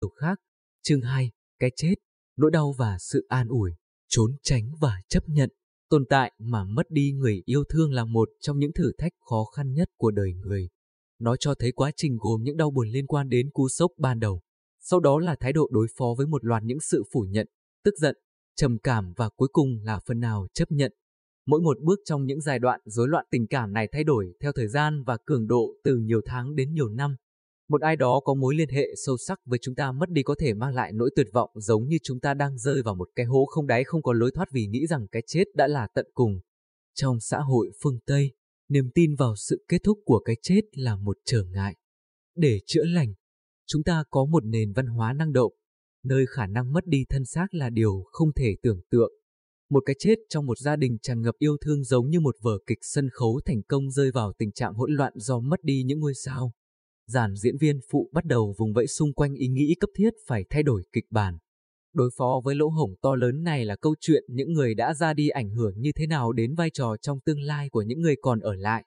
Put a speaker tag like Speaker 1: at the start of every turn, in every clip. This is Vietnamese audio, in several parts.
Speaker 1: điều khác. Chương 2, cái chết, nỗi đau và sự an ủi, trốn tránh và chấp nhận. Tồn tại mà mất đi người yêu thương là một trong những thử thách khó khăn nhất của đời người. Nó cho thấy quá trình gồm những đau buồn liên quan đến cú sốc ban đầu. Sau đó là thái độ đối phó với một loạt những sự phủ nhận, tức giận, trầm cảm và cuối cùng là phần nào chấp nhận. Mỗi một bước trong những giai đoạn rối loạn tình cảm này thay đổi theo thời gian và cường độ từ nhiều tháng đến nhiều năm. Một ai đó có mối liên hệ sâu sắc với chúng ta mất đi có thể mang lại nỗi tuyệt vọng giống như chúng ta đang rơi vào một cái hố không đáy không có lối thoát vì nghĩ rằng cái chết đã là tận cùng. Trong xã hội phương Tây, niềm tin vào sự kết thúc của cái chết là một trở ngại. Để chữa lành, chúng ta có một nền văn hóa năng động, nơi khả năng mất đi thân xác là điều không thể tưởng tượng. Một cái chết trong một gia đình tràn ngập yêu thương giống như một vở kịch sân khấu thành công rơi vào tình trạng hỗn loạn do mất đi những ngôi sao. Giàn diễn viên phụ bắt đầu vùng vẫy xung quanh ý nghĩ cấp thiết phải thay đổi kịch bản. Đối phó với lỗ hổng to lớn này là câu chuyện những người đã ra đi ảnh hưởng như thế nào đến vai trò trong tương lai của những người còn ở lại.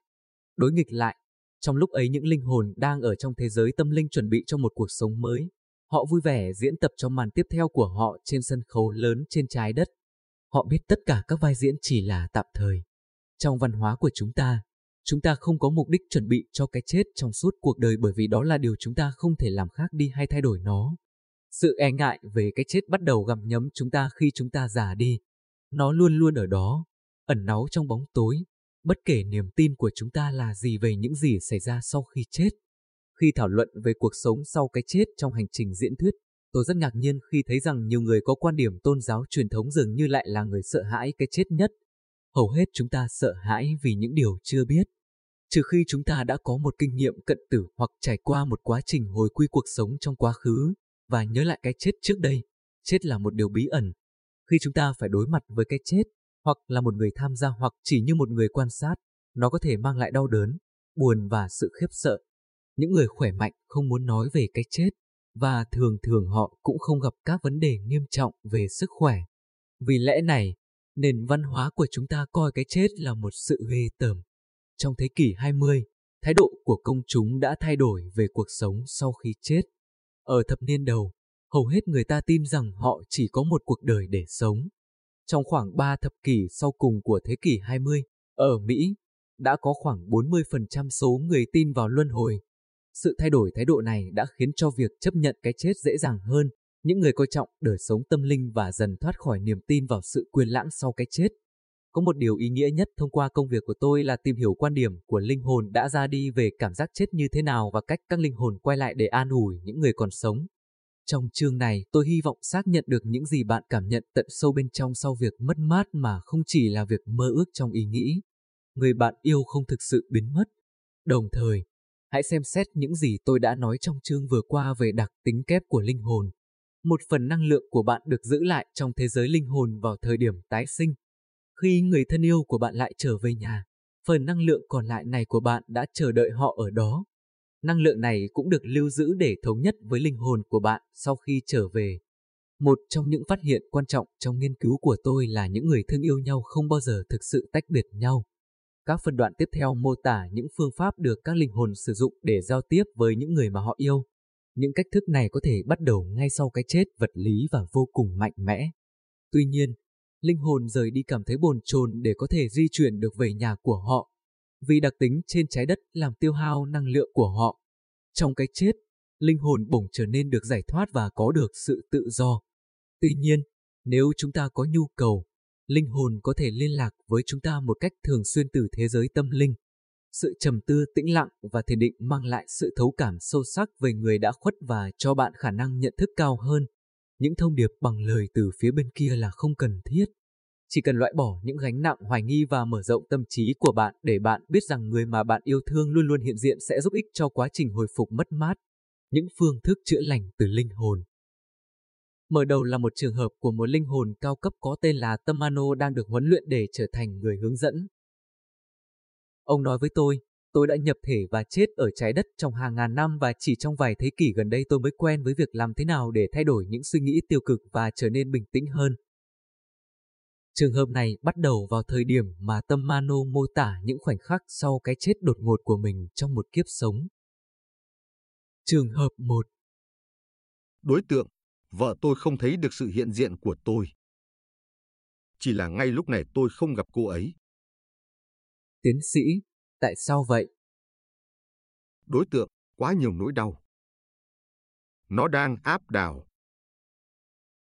Speaker 1: Đối nghịch lại, trong lúc ấy những linh hồn đang ở trong thế giới tâm linh chuẩn bị cho một cuộc sống mới. Họ vui vẻ diễn tập cho màn tiếp theo của họ trên sân khấu lớn trên trái đất. Họ biết tất cả các vai diễn chỉ là tạm thời. Trong văn hóa của chúng ta, chúng ta không có mục đích chuẩn bị cho cái chết trong suốt cuộc đời bởi vì đó là điều chúng ta không thể làm khác đi hay thay đổi nó. Sự e ngại về cái chết bắt đầu gặm nhấm chúng ta khi chúng ta già đi. Nó luôn luôn ở đó, ẩn náu trong bóng tối, bất kể niềm tin của chúng ta là gì về những gì xảy ra sau khi chết. Khi thảo luận về cuộc sống sau cái chết trong hành trình diễn thuyết, tôi rất ngạc nhiên khi thấy rằng nhiều người có quan điểm tôn giáo truyền thống dường như lại là người sợ hãi cái chết nhất. Hầu hết chúng ta sợ hãi vì những điều chưa biết. Trừ khi chúng ta đã có một kinh nghiệm cận tử hoặc trải qua một quá trình hồi quy cuộc sống trong quá khứ và nhớ lại cái chết trước đây. Chết là một điều bí ẩn. Khi chúng ta phải đối mặt với cái chết, hoặc là một người tham gia hoặc chỉ như một người quan sát, nó có thể mang lại đau đớn, buồn và sự khiếp sợ. Những người khỏe mạnh không muốn nói về cái chết, và thường thường họ cũng không gặp các vấn đề nghiêm trọng về sức khỏe. Vì lẽ này, nền văn hóa của chúng ta coi cái chết là một sự ghê tởm. Trong thế kỷ 20, thái độ của công chúng đã thay đổi về cuộc sống sau khi chết. Ở thập niên đầu, hầu hết người ta tin rằng họ chỉ có một cuộc đời để sống. Trong khoảng 3 thập kỷ sau cùng của thế kỷ 20, ở Mỹ, đã có khoảng 40% số người tin vào luân hồi. Sự thay đổi thái độ này đã khiến cho việc chấp nhận cái chết dễ dàng hơn. Những người coi trọng đời sống tâm linh và dần thoát khỏi niềm tin vào sự quyền lãng sau cái chết. Có một điều ý nghĩa nhất thông qua công việc của tôi là tìm hiểu quan điểm của linh hồn đã ra đi về cảm giác chết như thế nào và cách các linh hồn quay lại để an ủi những người còn sống. Trong chương này, tôi hy vọng xác nhận được những gì bạn cảm nhận tận sâu bên trong sau việc mất mát mà không chỉ là việc mơ ước trong ý nghĩ. Người bạn yêu không thực sự biến mất. Đồng thời, hãy xem xét những gì tôi đã nói trong chương vừa qua về đặc tính kép của linh hồn. Một phần năng lượng của bạn được giữ lại trong thế giới linh hồn vào thời điểm tái sinh. Khi người thân yêu của bạn lại trở về nhà, phần năng lượng còn lại này của bạn đã chờ đợi họ ở đó. Năng lượng này cũng được lưu giữ để thống nhất với linh hồn của bạn sau khi trở về. Một trong những phát hiện quan trọng trong nghiên cứu của tôi là những người thương yêu nhau không bao giờ thực sự tách biệt nhau. Các phân đoạn tiếp theo mô tả những phương pháp được các linh hồn sử dụng để giao tiếp với những người mà họ yêu. Những cách thức này có thể bắt đầu ngay sau cái chết vật lý và vô cùng mạnh mẽ. Tuy nhiên, linh hồn rời đi cảm thấy bồn chồn để có thể di chuyển được về nhà của họ, vì đặc tính trên trái đất làm tiêu hao năng lượng của họ. Trong cái chết, linh hồn bổng trở nên được giải thoát và có được sự tự do. Tuy nhiên, nếu chúng ta có nhu cầu, linh hồn có thể liên lạc với chúng ta một cách thường xuyên từ thế giới tâm linh. Sự trầm tư, tĩnh lặng và thiền định mang lại sự thấu cảm sâu sắc về người đã khuất và cho bạn khả năng nhận thức cao hơn. Những thông điệp bằng lời từ phía bên kia là không cần thiết. Chỉ cần loại bỏ những gánh nặng, hoài nghi và mở rộng tâm trí của bạn để bạn biết rằng người mà bạn yêu thương luôn luôn hiện diện sẽ giúp ích cho quá trình hồi phục mất mát. Những phương thức chữa lành từ linh hồn Mở đầu là một trường hợp của một linh hồn cao cấp có tên là Tamano đang được huấn luyện để trở thành người hướng dẫn. Ông nói với tôi, tôi đã nhập thể và chết ở trái đất trong hàng ngàn năm và chỉ trong vài thế kỷ gần đây tôi mới quen với việc làm thế nào để thay đổi những suy nghĩ tiêu cực và trở nên bình tĩnh hơn. Trường hợp này bắt đầu vào thời điểm mà tâm Mano mô tả những khoảnh khắc sau cái chết đột ngột của mình trong một kiếp sống. Trường hợp 1
Speaker 2: Đối tượng, vợ tôi không thấy được sự hiện diện của tôi. Chỉ là ngay lúc này tôi không gặp cô ấy.
Speaker 1: Tiến sĩ, tại sao vậy?
Speaker 2: Đối tượng, quá nhiều nỗi đau. Nó đang áp đảo.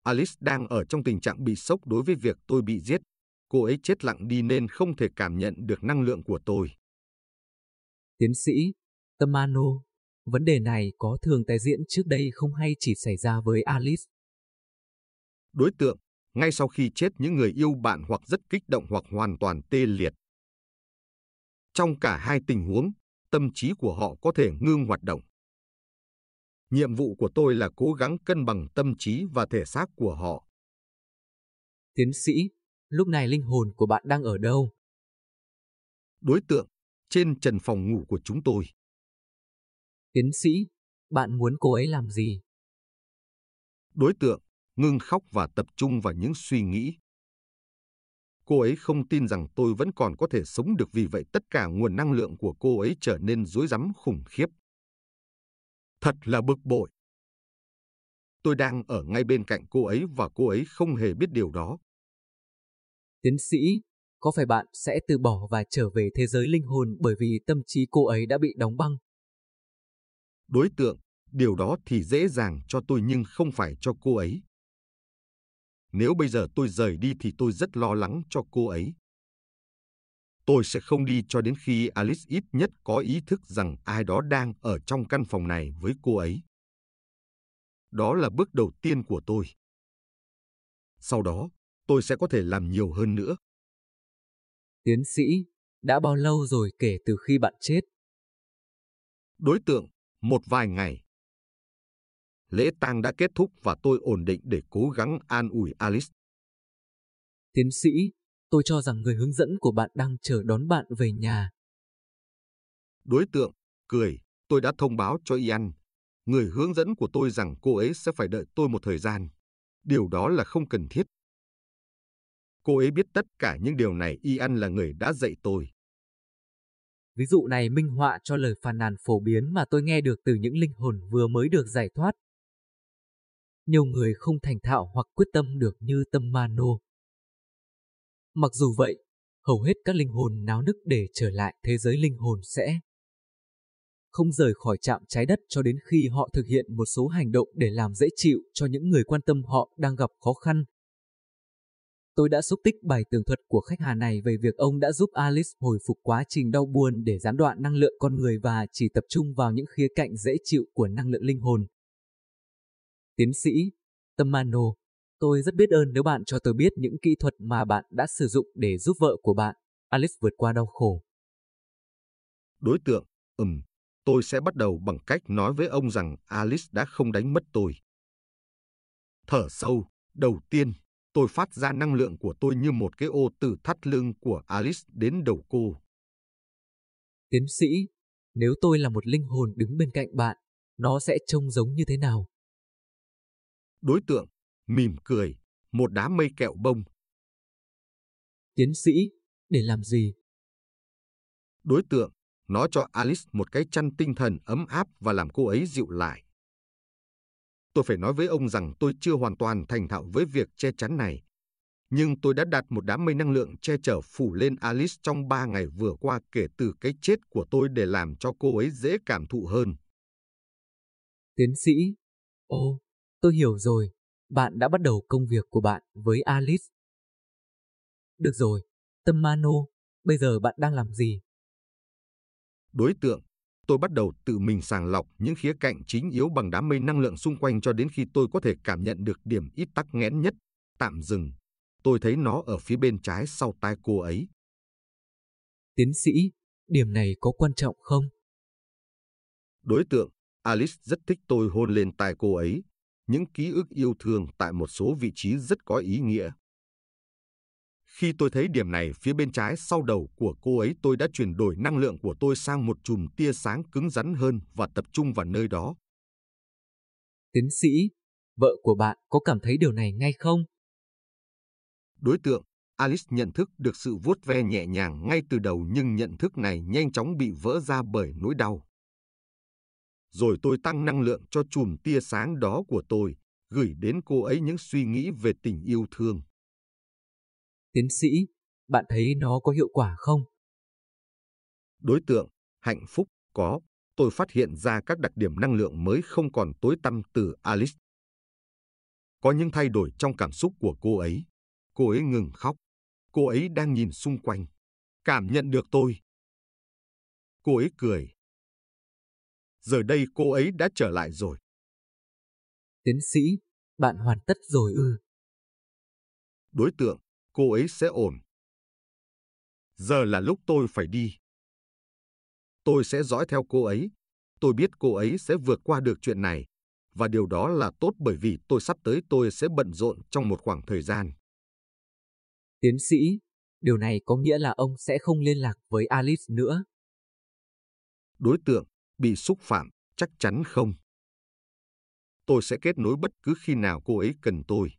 Speaker 2: Alice đang ở trong tình trạng bị sốc đối với việc tôi bị giết. Cô ấy chết lặng đi nên không thể cảm nhận được năng lượng của tôi.
Speaker 1: Tiến sĩ, Tamano, vấn đề này có thường tái diễn trước đây không hay chỉ xảy ra với Alice?
Speaker 2: Đối tượng, ngay sau khi chết những người yêu bạn hoặc rất kích động hoặc hoàn toàn tê liệt. Trong cả hai tình huống, tâm trí của họ có thể ngưng hoạt động. Nhiệm vụ của tôi là cố gắng cân bằng tâm trí và thể xác của họ.
Speaker 1: Tiến sĩ, lúc này linh hồn của bạn đang ở đâu?
Speaker 2: Đối tượng, trên trần phòng ngủ của chúng tôi.
Speaker 1: Tiến sĩ, bạn muốn cô ấy làm gì?
Speaker 2: Đối tượng, ngưng khóc và tập trung vào những suy nghĩ. Cô ấy không tin rằng tôi vẫn còn có thể sống được vì vậy tất cả nguồn năng lượng của cô ấy trở nên rối rắm khủng khiếp. Thật là bực bội. Tôi đang ở ngay bên cạnh cô ấy và cô ấy không hề biết điều đó.
Speaker 1: Tiến sĩ, có phải bạn sẽ từ bỏ và trở về thế giới linh hồn bởi vì tâm trí cô ấy đã bị đóng băng?
Speaker 2: Đối tượng, điều đó thì dễ dàng cho tôi nhưng không phải cho cô ấy. Nếu bây giờ tôi rời đi thì tôi rất lo lắng cho cô ấy. Tôi sẽ không đi cho đến khi Alice ít nhất có ý thức rằng ai đó đang ở trong căn phòng này với cô ấy. Đó là bước đầu tiên của tôi. Sau đó, tôi sẽ có thể làm nhiều hơn nữa.
Speaker 1: Tiến sĩ, đã bao lâu rồi kể từ khi bạn chết?
Speaker 2: Đối tượng, một vài ngày. Lễ tang đã kết thúc và tôi ổn định để cố gắng an ủi Alice.
Speaker 1: Tiến sĩ, tôi cho rằng người hướng dẫn của bạn đang chờ đón bạn về nhà.
Speaker 2: Đối tượng, cười, tôi đã thông báo cho Ian, người hướng dẫn của tôi rằng cô ấy sẽ phải đợi tôi một thời gian. Điều đó là không cần thiết. Cô ấy biết tất cả những điều này Ian là người đã dạy tôi.
Speaker 1: Ví dụ này minh họa cho lời phàn nàn phổ biến mà tôi nghe được từ những linh hồn vừa mới được giải thoát. Nhiều người không thành thạo hoặc quyết tâm được như tâm Mano. Mặc dù vậy, hầu hết các linh hồn náo nức để trở lại thế giới linh hồn sẽ không rời khỏi trạm trái đất cho đến khi họ thực hiện một số hành động để làm dễ chịu cho những người quan tâm họ đang gặp khó khăn. Tôi đã xúc tích bài tường thuật của khách hàng này về việc ông đã giúp Alice hồi phục quá trình đau buồn để gián đoạn năng lượng con người và chỉ tập trung vào những khía cạnh dễ chịu của năng lượng linh hồn. Tiến sĩ Tamano, tôi rất biết ơn nếu bạn cho tôi biết những kỹ thuật mà bạn đã sử dụng để giúp vợ của bạn, Alice vượt qua đau khổ.
Speaker 2: Đối tượng, ừm, tôi sẽ bắt đầu bằng cách nói với ông rằng Alice đã không đánh mất tôi. Thở sâu, đầu tiên, tôi phát ra năng lượng của tôi như một cái ô từ thắt lưng của Alice đến đầu cô.
Speaker 1: Tiến sĩ, nếu tôi là một linh hồn đứng bên cạnh bạn, nó sẽ trông giống như thế nào?
Speaker 2: Đối tượng, mỉm cười, một đám mây kẹo bông.
Speaker 1: Tiến sĩ, để làm gì?
Speaker 2: Đối tượng, nó cho Alice một cái chăn tinh thần ấm áp và làm cô ấy dịu lại. Tôi phải nói với ông rằng tôi chưa hoàn toàn thành thạo với việc che chắn này. Nhưng tôi đã đặt một đám mây năng lượng che chở phủ lên Alice trong ba ngày vừa qua kể từ cái chết của tôi để làm cho cô ấy dễ cảm thụ hơn.
Speaker 1: Tiến sĩ, ô, tôi hiểu rồi, bạn đã bắt đầu công việc của bạn với Alice. Được rồi, Tâm Mano, bây giờ bạn đang làm gì?
Speaker 2: Đối tượng, tôi bắt đầu tự mình sàng lọc những khía cạnh chính yếu bằng đám mây năng lượng xung quanh cho đến khi tôi có thể cảm nhận được điểm ít tắc nghẽn nhất. Tạm dừng. Tôi thấy nó ở phía bên trái sau tai cô ấy.
Speaker 1: Tiến sĩ, điểm này có quan trọng không?
Speaker 2: Đối tượng, Alice rất thích tôi hôn lên tai cô ấy. Những ký ức yêu thương tại một số vị trí rất có ý nghĩa. Khi tôi thấy điểm này phía bên trái sau đầu của cô ấy tôi đã chuyển đổi năng lượng của tôi sang một chùm tia sáng cứng rắn hơn và tập trung vào nơi đó.
Speaker 1: Tiến sĩ, vợ của bạn có cảm thấy điều này ngay không?
Speaker 2: Đối tượng, Alice nhận thức được sự vuốt ve nhẹ nhàng ngay từ đầu nhưng nhận thức này nhanh chóng bị vỡ ra bởi nỗi đau. Rồi tôi tăng năng lượng cho chùm tia sáng đó của tôi, gửi đến cô ấy những suy nghĩ về tình yêu thương.
Speaker 1: Tiến sĩ, bạn thấy nó có hiệu quả không?
Speaker 2: Đối tượng, hạnh phúc, có. Tôi phát hiện ra các đặc điểm năng lượng mới không còn tối tăm từ Alice. Có những thay đổi trong cảm xúc của cô ấy. Cô ấy ngừng khóc. Cô ấy đang nhìn xung quanh. Cảm nhận được tôi. Cô ấy cười. Giờ đây cô ấy đã trở lại rồi.
Speaker 1: Tiến sĩ, bạn hoàn tất rồi ư?
Speaker 2: Đối tượng, cô ấy sẽ ổn. Giờ là lúc tôi phải đi. Tôi sẽ dõi theo cô ấy. Tôi biết cô ấy sẽ vượt qua được chuyện này. Và điều đó là tốt bởi vì tôi sắp tới tôi sẽ bận rộn trong một khoảng thời gian.
Speaker 1: Tiến sĩ, điều này có nghĩa là ông sẽ không liên lạc với Alice nữa.
Speaker 2: Đối tượng, bị xúc phạm, chắc chắn không. Tôi sẽ kết nối bất cứ khi nào cô ấy cần tôi.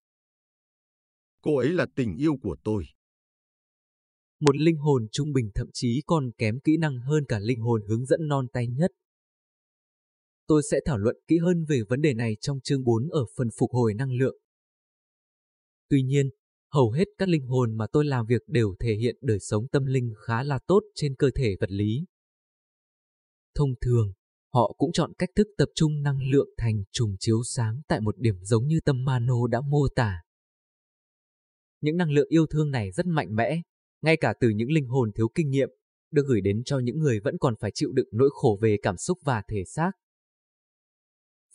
Speaker 2: Cô ấy là tình yêu của tôi.
Speaker 1: Một linh hồn trung bình thậm chí còn kém kỹ năng hơn cả linh hồn hướng dẫn non tay nhất. Tôi sẽ thảo luận kỹ hơn về vấn đề này trong chương 4 ở phần phục hồi năng lượng. Tuy nhiên, hầu hết các linh hồn mà tôi làm việc đều thể hiện đời sống tâm linh khá là tốt trên cơ thể vật lý. Thông thường, họ cũng chọn cách thức tập trung năng lượng thành trùng chiếu sáng tại một điểm giống như tâm Mano đã mô tả. Những năng lượng yêu thương này rất mạnh mẽ, ngay cả từ những linh hồn thiếu kinh nghiệm, được gửi đến cho những người vẫn còn phải chịu đựng nỗi khổ về cảm xúc và thể xác.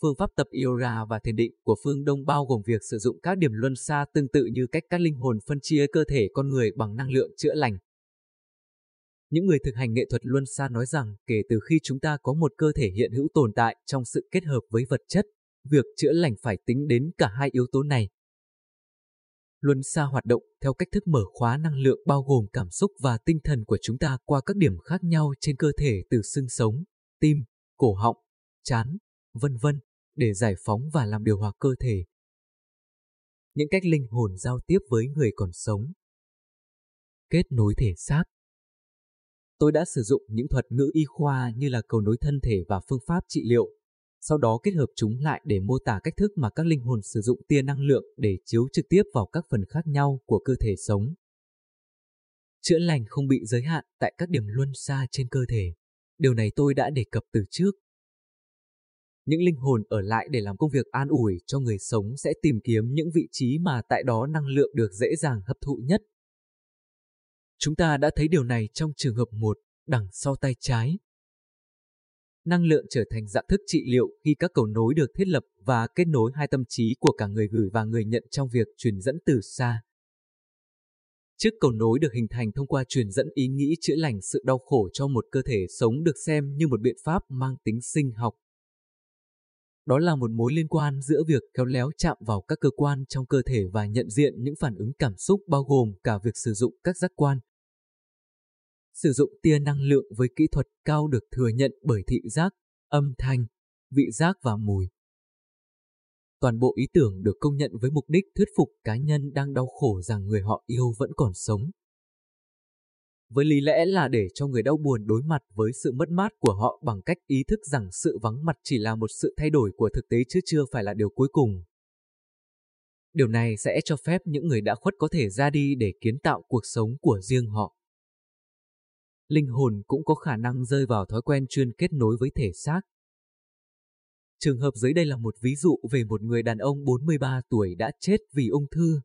Speaker 1: Phương pháp tập yoga và thiền định của phương Đông bao gồm việc sử dụng các điểm luân xa tương tự như cách các linh hồn phân chia cơ thể con người bằng năng lượng chữa lành. Những người thực hành nghệ thuật luân xa nói rằng kể từ khi chúng ta có một cơ thể hiện hữu tồn tại trong sự kết hợp với vật chất, việc chữa lành phải tính đến cả hai yếu tố này. Luân xa hoạt động theo cách thức mở khóa năng lượng bao gồm cảm xúc và tinh thần của chúng ta qua các điểm khác nhau trên cơ thể từ xương sống, tim, cổ họng, chán, vân vân để giải phóng và làm điều hòa cơ thể. Những cách linh hồn giao tiếp với người còn sống. Kết nối thể xác. Tôi đã sử dụng những thuật ngữ y khoa như là cầu nối thân thể và phương pháp trị liệu, sau đó kết hợp chúng lại để mô tả cách thức mà các linh hồn sử dụng tia năng lượng để chiếu trực tiếp vào các phần khác nhau của cơ thể sống. Chữa lành không bị giới hạn tại các điểm luân xa trên cơ thể. Điều này tôi đã đề cập từ trước. Những linh hồn ở lại để làm công việc an ủi cho người sống sẽ tìm kiếm những vị trí mà tại đó năng lượng được dễ dàng hấp thụ nhất. Chúng ta đã thấy điều này trong trường hợp một, đằng sau tay trái. Năng lượng trở thành dạng thức trị liệu khi các cầu nối được thiết lập và kết nối hai tâm trí của cả người gửi và người nhận trong việc truyền dẫn từ xa. Chiếc cầu nối được hình thành thông qua truyền dẫn ý nghĩ chữa lành sự đau khổ cho một cơ thể sống được xem như một biện pháp mang tính sinh học. Đó là một mối liên quan giữa việc khéo léo chạm vào các cơ quan trong cơ thể và nhận diện những phản ứng cảm xúc bao gồm cả việc sử dụng các giác quan. Sử dụng tia năng lượng với kỹ thuật cao được thừa nhận bởi thị giác, âm thanh, vị giác và mùi. Toàn bộ ý tưởng được công nhận với mục đích thuyết phục cá nhân đang đau khổ rằng người họ yêu vẫn còn sống với lý lẽ là để cho người đau buồn đối mặt với sự mất mát của họ bằng cách ý thức rằng sự vắng mặt chỉ là một sự thay đổi của thực tế chứ chưa phải là điều cuối cùng. Điều này sẽ cho phép những người đã khuất có thể ra đi để kiến tạo cuộc sống của riêng họ. Linh hồn cũng có khả năng rơi vào thói quen chuyên kết nối với thể xác. Trường hợp dưới đây là một ví dụ về một người đàn ông 43 tuổi đã chết vì ung thư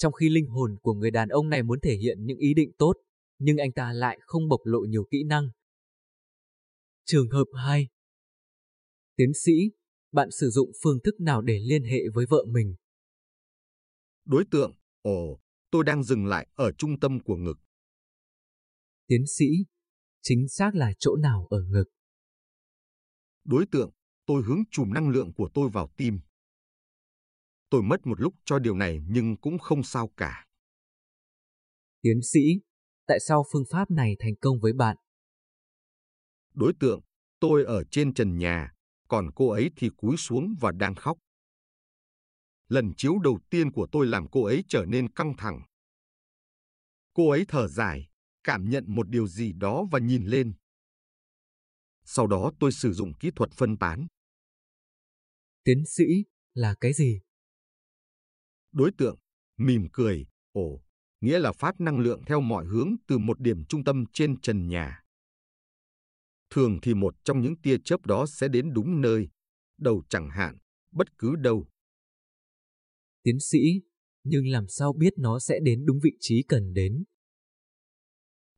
Speaker 1: trong khi linh hồn của người đàn ông này muốn thể hiện những ý định tốt, nhưng anh ta lại không bộc lộ nhiều kỹ năng. Trường hợp 2 Tiến sĩ, bạn sử dụng phương thức nào để liên hệ với vợ mình?
Speaker 2: Đối tượng, ồ, tôi đang dừng lại ở trung tâm của ngực.
Speaker 1: Tiến sĩ, chính xác là chỗ nào ở ngực?
Speaker 2: Đối tượng, tôi hướng chùm năng lượng của tôi vào tim. Tôi mất một lúc cho điều này nhưng cũng không sao cả.
Speaker 1: Tiến sĩ, tại sao phương pháp này thành công với bạn?
Speaker 2: Đối tượng, tôi ở trên trần nhà, còn cô ấy thì cúi xuống và đang khóc. Lần chiếu đầu tiên của tôi làm cô ấy trở nên căng thẳng. Cô ấy thở dài, cảm nhận một điều gì đó và nhìn lên. Sau đó tôi sử dụng kỹ thuật phân tán.
Speaker 1: Tiến sĩ là cái gì?
Speaker 2: Đối tượng, mỉm cười, ồ, nghĩa là phát năng lượng theo mọi hướng từ một điểm trung tâm trên trần nhà. Thường thì một trong những tia chớp đó sẽ đến đúng nơi, đầu chẳng hạn, bất cứ đâu.
Speaker 1: Tiến sĩ, nhưng làm sao biết nó sẽ đến đúng vị trí cần đến?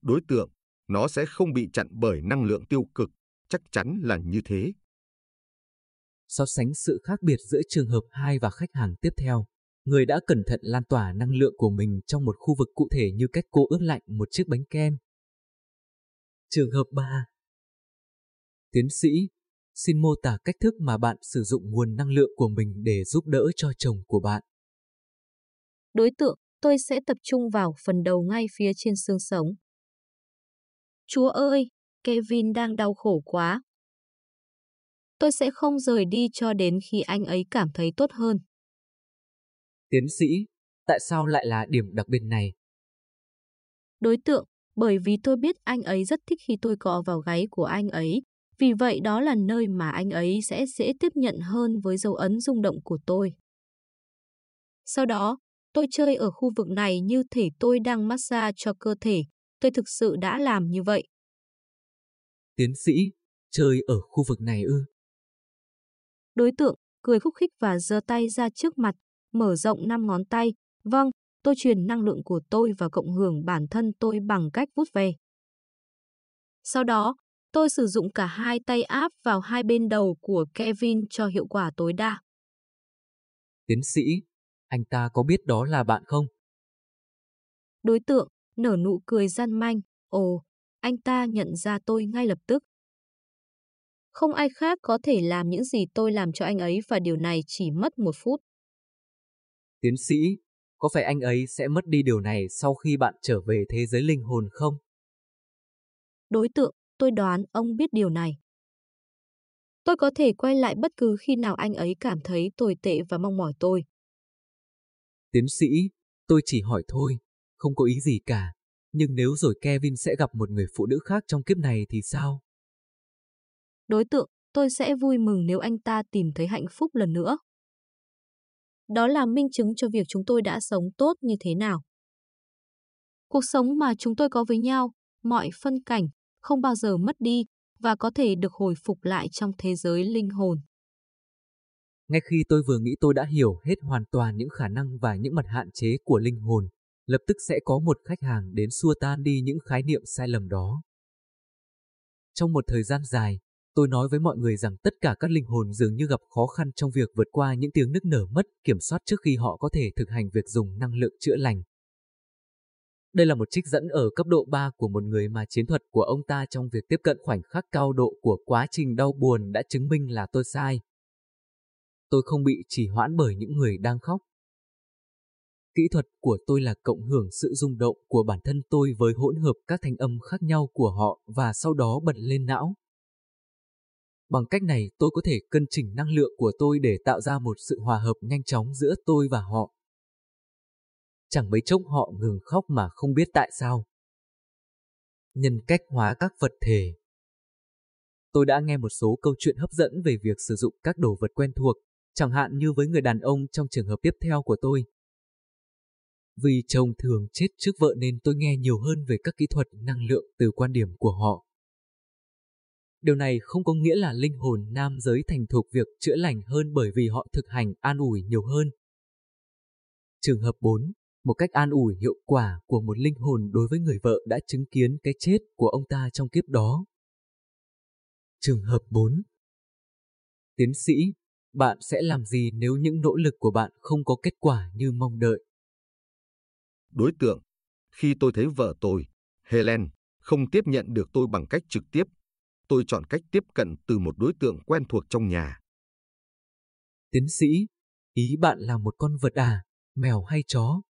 Speaker 2: Đối tượng, nó sẽ không bị chặn bởi năng lượng tiêu cực, chắc chắn là như thế.
Speaker 1: So sánh sự khác biệt giữa trường hợp 2 và khách hàng tiếp theo, người đã cẩn thận lan tỏa năng lượng của mình trong một khu vực cụ thể như cách cô ướp lạnh một chiếc bánh kem. Trường hợp 3 Tiến sĩ, xin mô tả cách thức mà bạn sử dụng nguồn năng lượng của mình để giúp đỡ cho chồng của bạn.
Speaker 3: Đối tượng, tôi sẽ tập trung vào phần đầu ngay phía trên xương sống. Chúa ơi, Kevin đang đau khổ quá. Tôi sẽ không rời đi cho đến khi anh ấy cảm thấy tốt hơn.
Speaker 1: Tiến sĩ, tại sao lại là điểm đặc biệt này?
Speaker 3: Đối tượng, bởi vì tôi biết anh ấy rất thích khi tôi cọ vào gáy của anh ấy. Vì vậy đó là nơi mà anh ấy sẽ dễ tiếp nhận hơn với dấu ấn rung động của tôi. Sau đó, tôi chơi ở khu vực này như thể tôi đang massage cho cơ thể. Tôi thực sự đã làm như vậy.
Speaker 1: Tiến sĩ, chơi ở khu vực này ư?
Speaker 3: Đối tượng, cười khúc khích và giơ tay ra trước mặt, mở rộng năm ngón tay. Vâng, tôi truyền năng lượng của tôi và cộng hưởng bản thân tôi bằng cách vút về. Sau đó, tôi sử dụng cả hai tay áp vào hai bên đầu của Kevin cho hiệu quả tối đa.
Speaker 1: Tiến sĩ, anh ta có biết đó là bạn không?
Speaker 3: Đối tượng, nở nụ cười gian manh. Ồ, anh ta nhận ra tôi ngay lập tức. Không ai khác có thể làm những gì tôi làm cho anh ấy và điều này chỉ mất một phút.
Speaker 1: Tiến sĩ, có phải anh ấy sẽ mất đi điều này sau khi bạn trở về thế giới linh hồn không?
Speaker 3: Đối tượng, tôi đoán ông biết điều này. Tôi có thể quay lại bất cứ khi nào anh ấy cảm thấy tồi tệ và mong mỏi tôi.
Speaker 1: Tiến sĩ, tôi chỉ hỏi thôi, không có ý gì cả. Nhưng nếu rồi Kevin sẽ gặp một người phụ nữ khác trong kiếp này thì sao?
Speaker 3: Đối tượng, tôi sẽ vui mừng nếu anh ta tìm thấy hạnh phúc lần nữa. Đó là minh chứng cho việc chúng tôi đã sống tốt như thế nào. Cuộc sống mà chúng tôi có với nhau, mọi phân cảnh, không bao giờ mất đi và có thể được hồi phục lại trong thế giới linh hồn.
Speaker 1: Ngay khi tôi vừa nghĩ tôi đã hiểu hết hoàn toàn những khả năng và những mặt hạn chế của linh hồn, lập tức sẽ có một khách hàng đến xua tan đi những khái niệm sai lầm đó. Trong một thời gian dài, tôi nói với mọi người rằng tất cả các linh hồn dường như gặp khó khăn trong việc vượt qua những tiếng nức nở mất kiểm soát trước khi họ có thể thực hành việc dùng năng lượng chữa lành. Đây là một trích dẫn ở cấp độ 3 của một người mà chiến thuật của ông ta trong việc tiếp cận khoảnh khắc cao độ của quá trình đau buồn đã chứng minh là tôi sai. Tôi không bị chỉ hoãn bởi những người đang khóc. Kỹ thuật của tôi là cộng hưởng sự rung động của bản thân tôi với hỗn hợp các thanh âm khác nhau của họ và sau đó bật lên não. Bằng cách này tôi có thể cân chỉnh năng lượng của tôi để tạo ra một sự hòa hợp nhanh chóng giữa tôi và họ. Chẳng mấy chốc họ ngừng khóc mà không biết tại sao. Nhân cách hóa các vật thể Tôi đã nghe một số câu chuyện hấp dẫn về việc sử dụng các đồ vật quen thuộc, chẳng hạn như với người đàn ông trong trường hợp tiếp theo của tôi. Vì chồng thường chết trước vợ nên tôi nghe nhiều hơn về các kỹ thuật năng lượng từ quan điểm của họ. Điều này không có nghĩa là linh hồn nam giới thành thục việc chữa lành hơn bởi vì họ thực hành an ủi nhiều hơn. Trường hợp 4. Một cách an ủi hiệu quả của một linh hồn đối với người vợ đã chứng kiến cái chết của ông ta trong kiếp đó. Trường hợp 4. Tiến sĩ, bạn sẽ làm gì nếu những nỗ lực của bạn không có kết quả như mong đợi?
Speaker 2: Đối tượng, khi tôi thấy vợ tôi, Helen, không tiếp nhận được tôi bằng cách trực tiếp tôi chọn cách tiếp cận từ một đối tượng quen thuộc trong nhà.
Speaker 1: Tiến sĩ, ý bạn là một con vật à, mèo hay chó?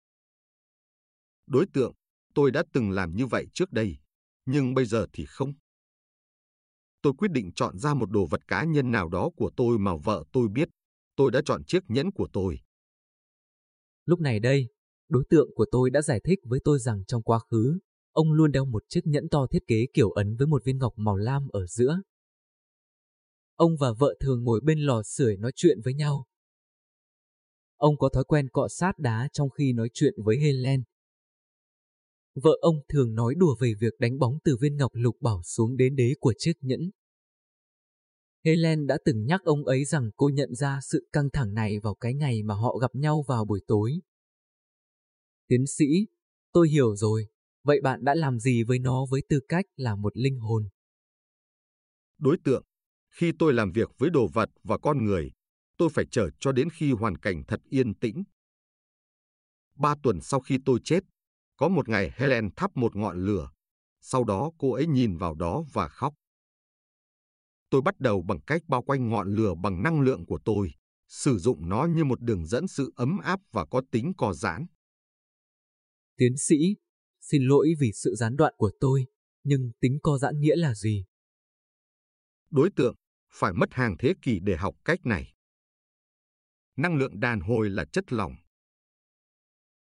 Speaker 2: Đối tượng, tôi đã từng làm như vậy trước đây, nhưng bây giờ thì không. Tôi quyết định chọn ra một đồ vật cá nhân nào đó của tôi mà vợ tôi biết. Tôi đã chọn chiếc nhẫn của tôi.
Speaker 1: Lúc này đây, đối tượng của tôi đã giải thích với tôi rằng trong quá khứ, Ông luôn đeo một chiếc nhẫn to thiết kế kiểu ấn với một viên ngọc màu lam ở giữa. ông và vợ thường ngồi bên lò sưởi nói chuyện với nhau. Ông có thói quen cọ sát đá trong khi nói chuyện với Helen. Vợ ông thường nói đùa về việc đánh bóng từ viên ngọc lục bảo xuống đến đế của chiếc nhẫn. Helen đã từng nhắc ông ấy rằng cô nhận ra sự căng thẳng này vào cái ngày mà họ gặp nhau vào buổi tối. Tiến sĩ, tôi hiểu rồi, vậy bạn đã làm gì với nó với tư cách là một linh hồn?
Speaker 2: Đối tượng, khi tôi làm việc với đồ vật và con người, tôi phải chờ cho đến khi hoàn cảnh thật yên tĩnh. Ba tuần sau khi tôi chết, có một ngày Helen thắp một ngọn lửa. Sau đó cô ấy nhìn vào đó và khóc. Tôi bắt đầu bằng cách bao quanh ngọn lửa bằng năng lượng của tôi, sử dụng nó như một đường dẫn sự ấm áp và có tính co giãn.
Speaker 1: Tiến sĩ, xin lỗi vì sự gián đoạn của tôi, nhưng tính co giãn nghĩa là gì?
Speaker 2: Đối tượng phải mất hàng thế kỷ để học cách này. Năng lượng đàn hồi là chất lỏng.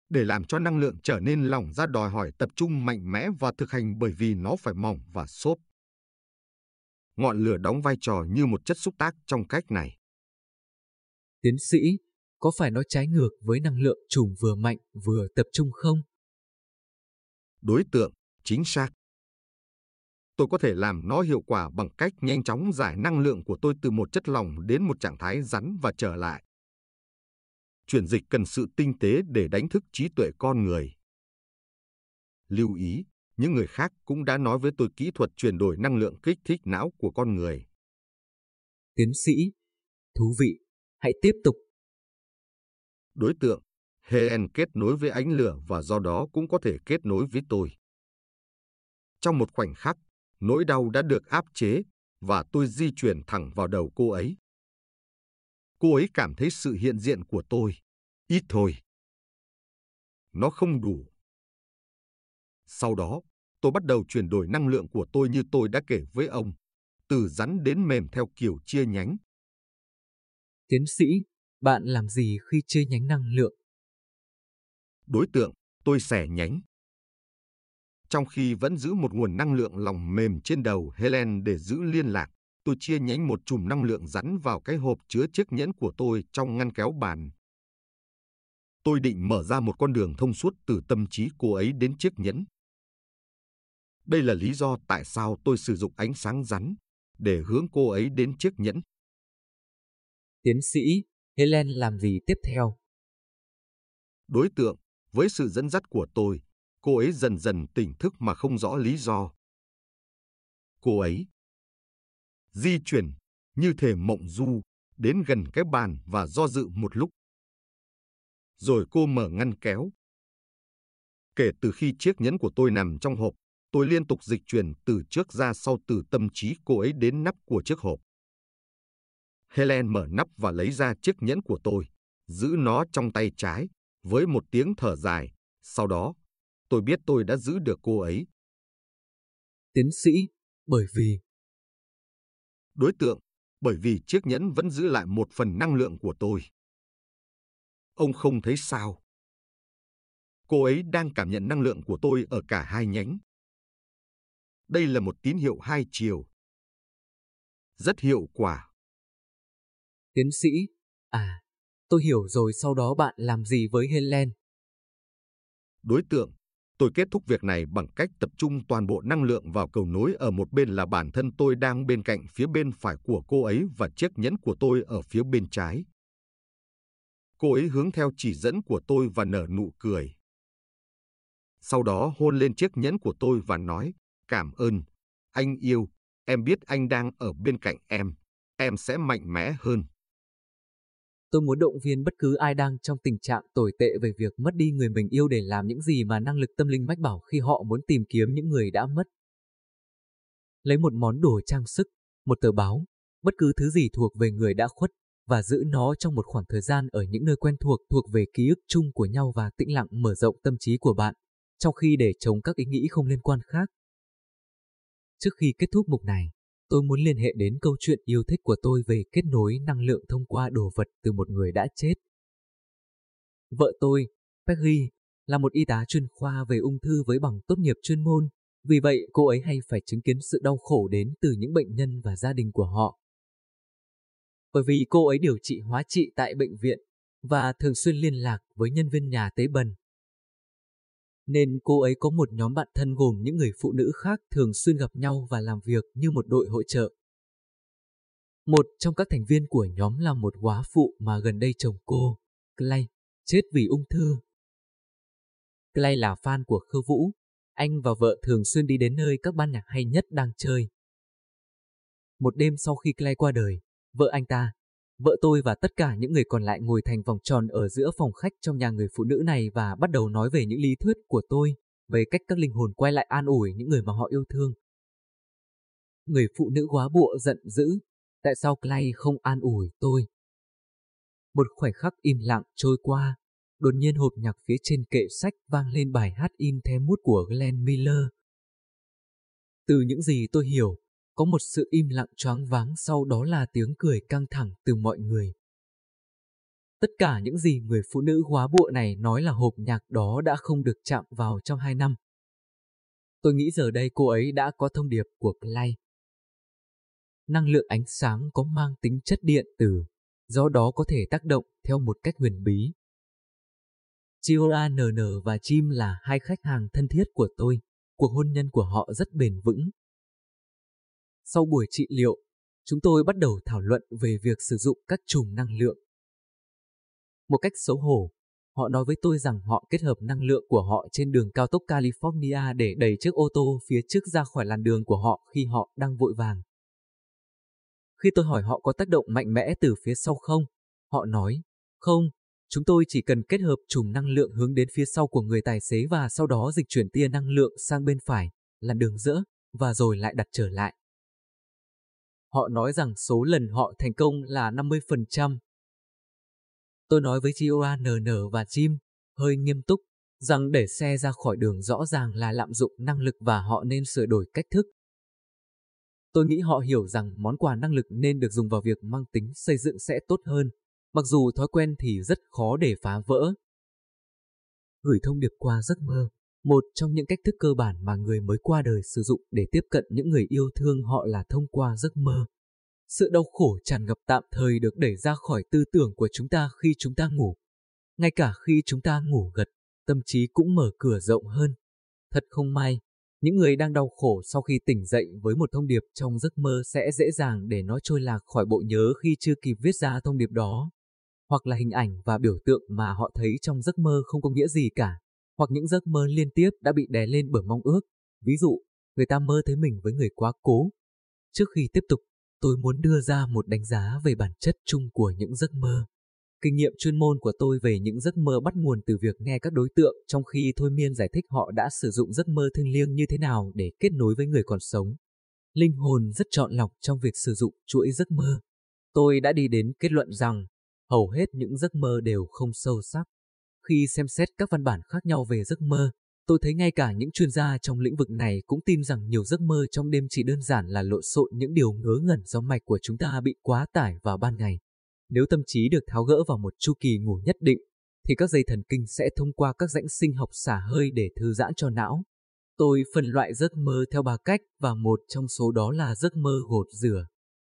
Speaker 2: Để làm cho năng lượng trở nên lỏng ra đòi hỏi tập trung mạnh mẽ và thực hành bởi vì nó phải mỏng và xốp. Ngọn lửa đóng vai trò như một chất xúc tác trong cách này.
Speaker 1: Tiến sĩ, có phải nó trái ngược với năng lượng trùng vừa mạnh vừa tập trung không?
Speaker 2: Đối tượng, chính xác. Tôi có thể làm nó hiệu quả bằng cách nhanh chóng giải năng lượng của tôi từ một chất lỏng đến một trạng thái rắn và trở lại. Chuyển dịch cần sự tinh tế để đánh thức trí tuệ con người. Lưu ý, những người khác cũng đã nói với tôi kỹ thuật chuyển đổi năng lượng kích thích não của con người.
Speaker 1: Tiến sĩ, thú vị, hãy tiếp tục.
Speaker 2: Đối tượng, Helen kết nối với ánh lửa và do đó cũng có thể kết nối với tôi. Trong một khoảnh khắc, nỗi đau đã được áp chế và tôi di chuyển thẳng vào đầu cô ấy. Cô ấy cảm thấy sự hiện diện của tôi. Ít thôi. Nó không đủ. Sau đó, tôi bắt đầu chuyển đổi năng lượng của tôi như tôi đã kể với ông, từ rắn đến mềm theo kiểu chia nhánh.
Speaker 1: Tiến sĩ, bạn làm gì khi chia nhánh năng lượng?
Speaker 2: Đối tượng, tôi xẻ nhánh. Trong khi vẫn giữ một nguồn năng lượng lòng mềm trên đầu Helen để giữ liên lạc, tôi chia nhánh một chùm năng lượng rắn vào cái hộp chứa chiếc nhẫn của tôi trong ngăn kéo bàn. Tôi định mở ra một con đường thông suốt từ tâm trí cô ấy đến chiếc nhẫn. Đây là lý do tại sao tôi sử dụng ánh sáng rắn để hướng cô ấy đến chiếc nhẫn.
Speaker 1: Tiến sĩ, Helen làm gì tiếp theo?
Speaker 2: Đối tượng, với sự dẫn dắt của tôi, cô ấy dần dần tỉnh thức mà không rõ lý do. Cô ấy di chuyển như thể mộng du đến gần cái bàn và do dự một lúc. Rồi cô mở ngăn kéo. Kể từ khi chiếc nhẫn của tôi nằm trong hộp, tôi liên tục dịch chuyển từ trước ra sau từ tâm trí cô ấy đến nắp của chiếc hộp. Helen mở nắp và lấy ra chiếc nhẫn của tôi, giữ nó trong tay trái, với một tiếng thở dài. Sau đó, tôi biết tôi đã giữ được cô ấy.
Speaker 1: Tiến sĩ, bởi vì...
Speaker 2: Đối tượng, bởi vì chiếc nhẫn vẫn giữ lại một phần năng lượng của tôi. Ông không thấy sao? Cô ấy đang cảm nhận năng lượng của tôi ở cả hai nhánh. Đây là một tín hiệu hai chiều. Rất hiệu quả.
Speaker 1: Tiến sĩ, à, tôi hiểu rồi sau đó bạn làm gì với Helen?
Speaker 2: Đối tượng, tôi kết thúc việc này bằng cách tập trung toàn bộ năng lượng vào cầu nối ở một bên là bản thân tôi đang bên cạnh phía bên phải của cô ấy và chiếc nhẫn của tôi ở phía bên trái. Cô ấy hướng theo chỉ dẫn của tôi và nở nụ cười. Sau đó hôn lên chiếc nhẫn của tôi và nói, cảm ơn, anh yêu, em biết anh đang ở bên cạnh em, em sẽ mạnh mẽ hơn.
Speaker 1: Tôi muốn động viên bất cứ ai đang trong tình trạng tồi tệ về việc mất đi người mình yêu để làm những gì mà năng lực tâm linh mách bảo khi họ muốn tìm kiếm những người đã mất. Lấy một món đồ trang sức, một tờ báo, bất cứ thứ gì thuộc về người đã khuất và giữ nó trong một khoảng thời gian ở những nơi quen thuộc thuộc về ký ức chung của nhau và tĩnh lặng mở rộng tâm trí của bạn, trong khi để chống các ý nghĩ không liên quan khác. Trước khi kết thúc mục này, tôi muốn liên hệ đến câu chuyện yêu thích của tôi về kết nối năng lượng thông qua đồ vật từ một người đã chết. Vợ tôi, Peggy, là một y tá chuyên khoa về ung thư với bằng tốt nghiệp chuyên môn, vì vậy cô ấy hay phải chứng kiến sự đau khổ đến từ những bệnh nhân và gia đình của họ. bởi vì cô ấy điều trị hóa trị tại bệnh viện và thường xuyên liên lạc với nhân viên nhà tế bần. Nên cô ấy có một nhóm bạn thân gồm những người phụ nữ khác thường xuyên gặp nhau và làm việc như một đội hỗ trợ. Một trong các thành viên của nhóm là một quá phụ mà gần đây chồng cô, Clay, chết vì ung thư. Clay là fan của Khơ Vũ, anh và vợ thường xuyên đi đến nơi các ban nhạc hay nhất đang chơi. Một đêm sau khi Clay qua đời, vợ anh ta, vợ tôi và tất cả những người còn lại ngồi thành vòng tròn ở giữa phòng khách trong nhà người phụ nữ này và bắt đầu nói về những lý thuyết của tôi về cách các linh hồn quay lại an ủi những người mà họ yêu thương. Người phụ nữ quá bụa giận dữ, tại sao Clay không an ủi tôi? Một khoảnh khắc im lặng trôi qua, đột nhiên hộp nhạc phía trên kệ sách vang lên bài hát in theo mút của Glenn Miller. Từ những gì tôi hiểu, có một sự im lặng choáng váng sau đó là tiếng cười căng thẳng từ mọi người. Tất cả những gì người phụ nữ hóa bụa này nói là hộp nhạc đó đã không được chạm vào trong hai năm. Tôi nghĩ giờ đây cô ấy đã có thông điệp của Clay. Năng lượng ánh sáng có mang tính chất điện tử, do đó có thể tác động theo một cách huyền bí. Chiora NN và Chim là hai khách hàng thân thiết của tôi, cuộc hôn nhân của họ rất bền vững. Sau buổi trị liệu, chúng tôi bắt đầu thảo luận về việc sử dụng các chùm năng lượng. Một cách xấu hổ, họ nói với tôi rằng họ kết hợp năng lượng của họ trên đường cao tốc California để đẩy chiếc ô tô phía trước ra khỏi làn đường của họ khi họ đang vội vàng. Khi tôi hỏi họ có tác động mạnh mẽ từ phía sau không, họ nói, không, chúng tôi chỉ cần kết hợp chùm năng lượng hướng đến phía sau của người tài xế và sau đó dịch chuyển tia năng lượng sang bên phải, làn đường giữa và rồi lại đặt trở lại. Họ nói rằng số lần họ thành công là 50%. Tôi nói với Chioa NN và Jim, hơi nghiêm túc, rằng để xe ra khỏi đường rõ ràng là lạm dụng năng lực và họ nên sửa đổi cách thức. Tôi nghĩ họ hiểu rằng món quà năng lực nên được dùng vào việc mang tính xây dựng sẽ tốt hơn, mặc dù thói quen thì rất khó để phá vỡ. Gửi thông điệp qua giấc mơ, một trong những cách thức cơ bản mà người mới qua đời sử dụng để tiếp cận những người yêu thương họ là thông qua giấc mơ. Sự đau khổ tràn ngập tạm thời được đẩy ra khỏi tư tưởng của chúng ta khi chúng ta ngủ. Ngay cả khi chúng ta ngủ gật, tâm trí cũng mở cửa rộng hơn. Thật không may, những người đang đau khổ sau khi tỉnh dậy với một thông điệp trong giấc mơ sẽ dễ dàng để nó trôi lạc khỏi bộ nhớ khi chưa kịp viết ra thông điệp đó. Hoặc là hình ảnh và biểu tượng mà họ thấy trong giấc mơ không có nghĩa gì cả, hoặc những giấc mơ liên tiếp đã bị đè lên bởi mong ước. Ví dụ, người ta mơ thấy mình với người quá cố. Trước khi tiếp tục, tôi muốn đưa ra một đánh giá về bản chất chung của những giấc mơ. Kinh nghiệm chuyên môn của tôi về những giấc mơ bắt nguồn từ việc nghe các đối tượng trong khi thôi miên giải thích họ đã sử dụng giấc mơ thiêng liêng như thế nào để kết nối với người còn sống. Linh hồn rất chọn lọc trong việc sử dụng chuỗi giấc mơ. Tôi đã đi đến kết luận rằng hầu hết những giấc mơ đều không sâu sắc. Khi xem xét các văn bản khác nhau về giấc mơ, tôi thấy ngay cả những chuyên gia trong lĩnh vực này cũng tin rằng nhiều giấc mơ trong đêm chỉ đơn giản là lộn xộn những điều ngớ ngẩn do mạch của chúng ta bị quá tải vào ban ngày. Nếu tâm trí được tháo gỡ vào một chu kỳ ngủ nhất định, thì các dây thần kinh sẽ thông qua các rãnh sinh học xả hơi để thư giãn cho não. Tôi phân loại giấc mơ theo ba cách và một trong số đó là giấc mơ gột rửa.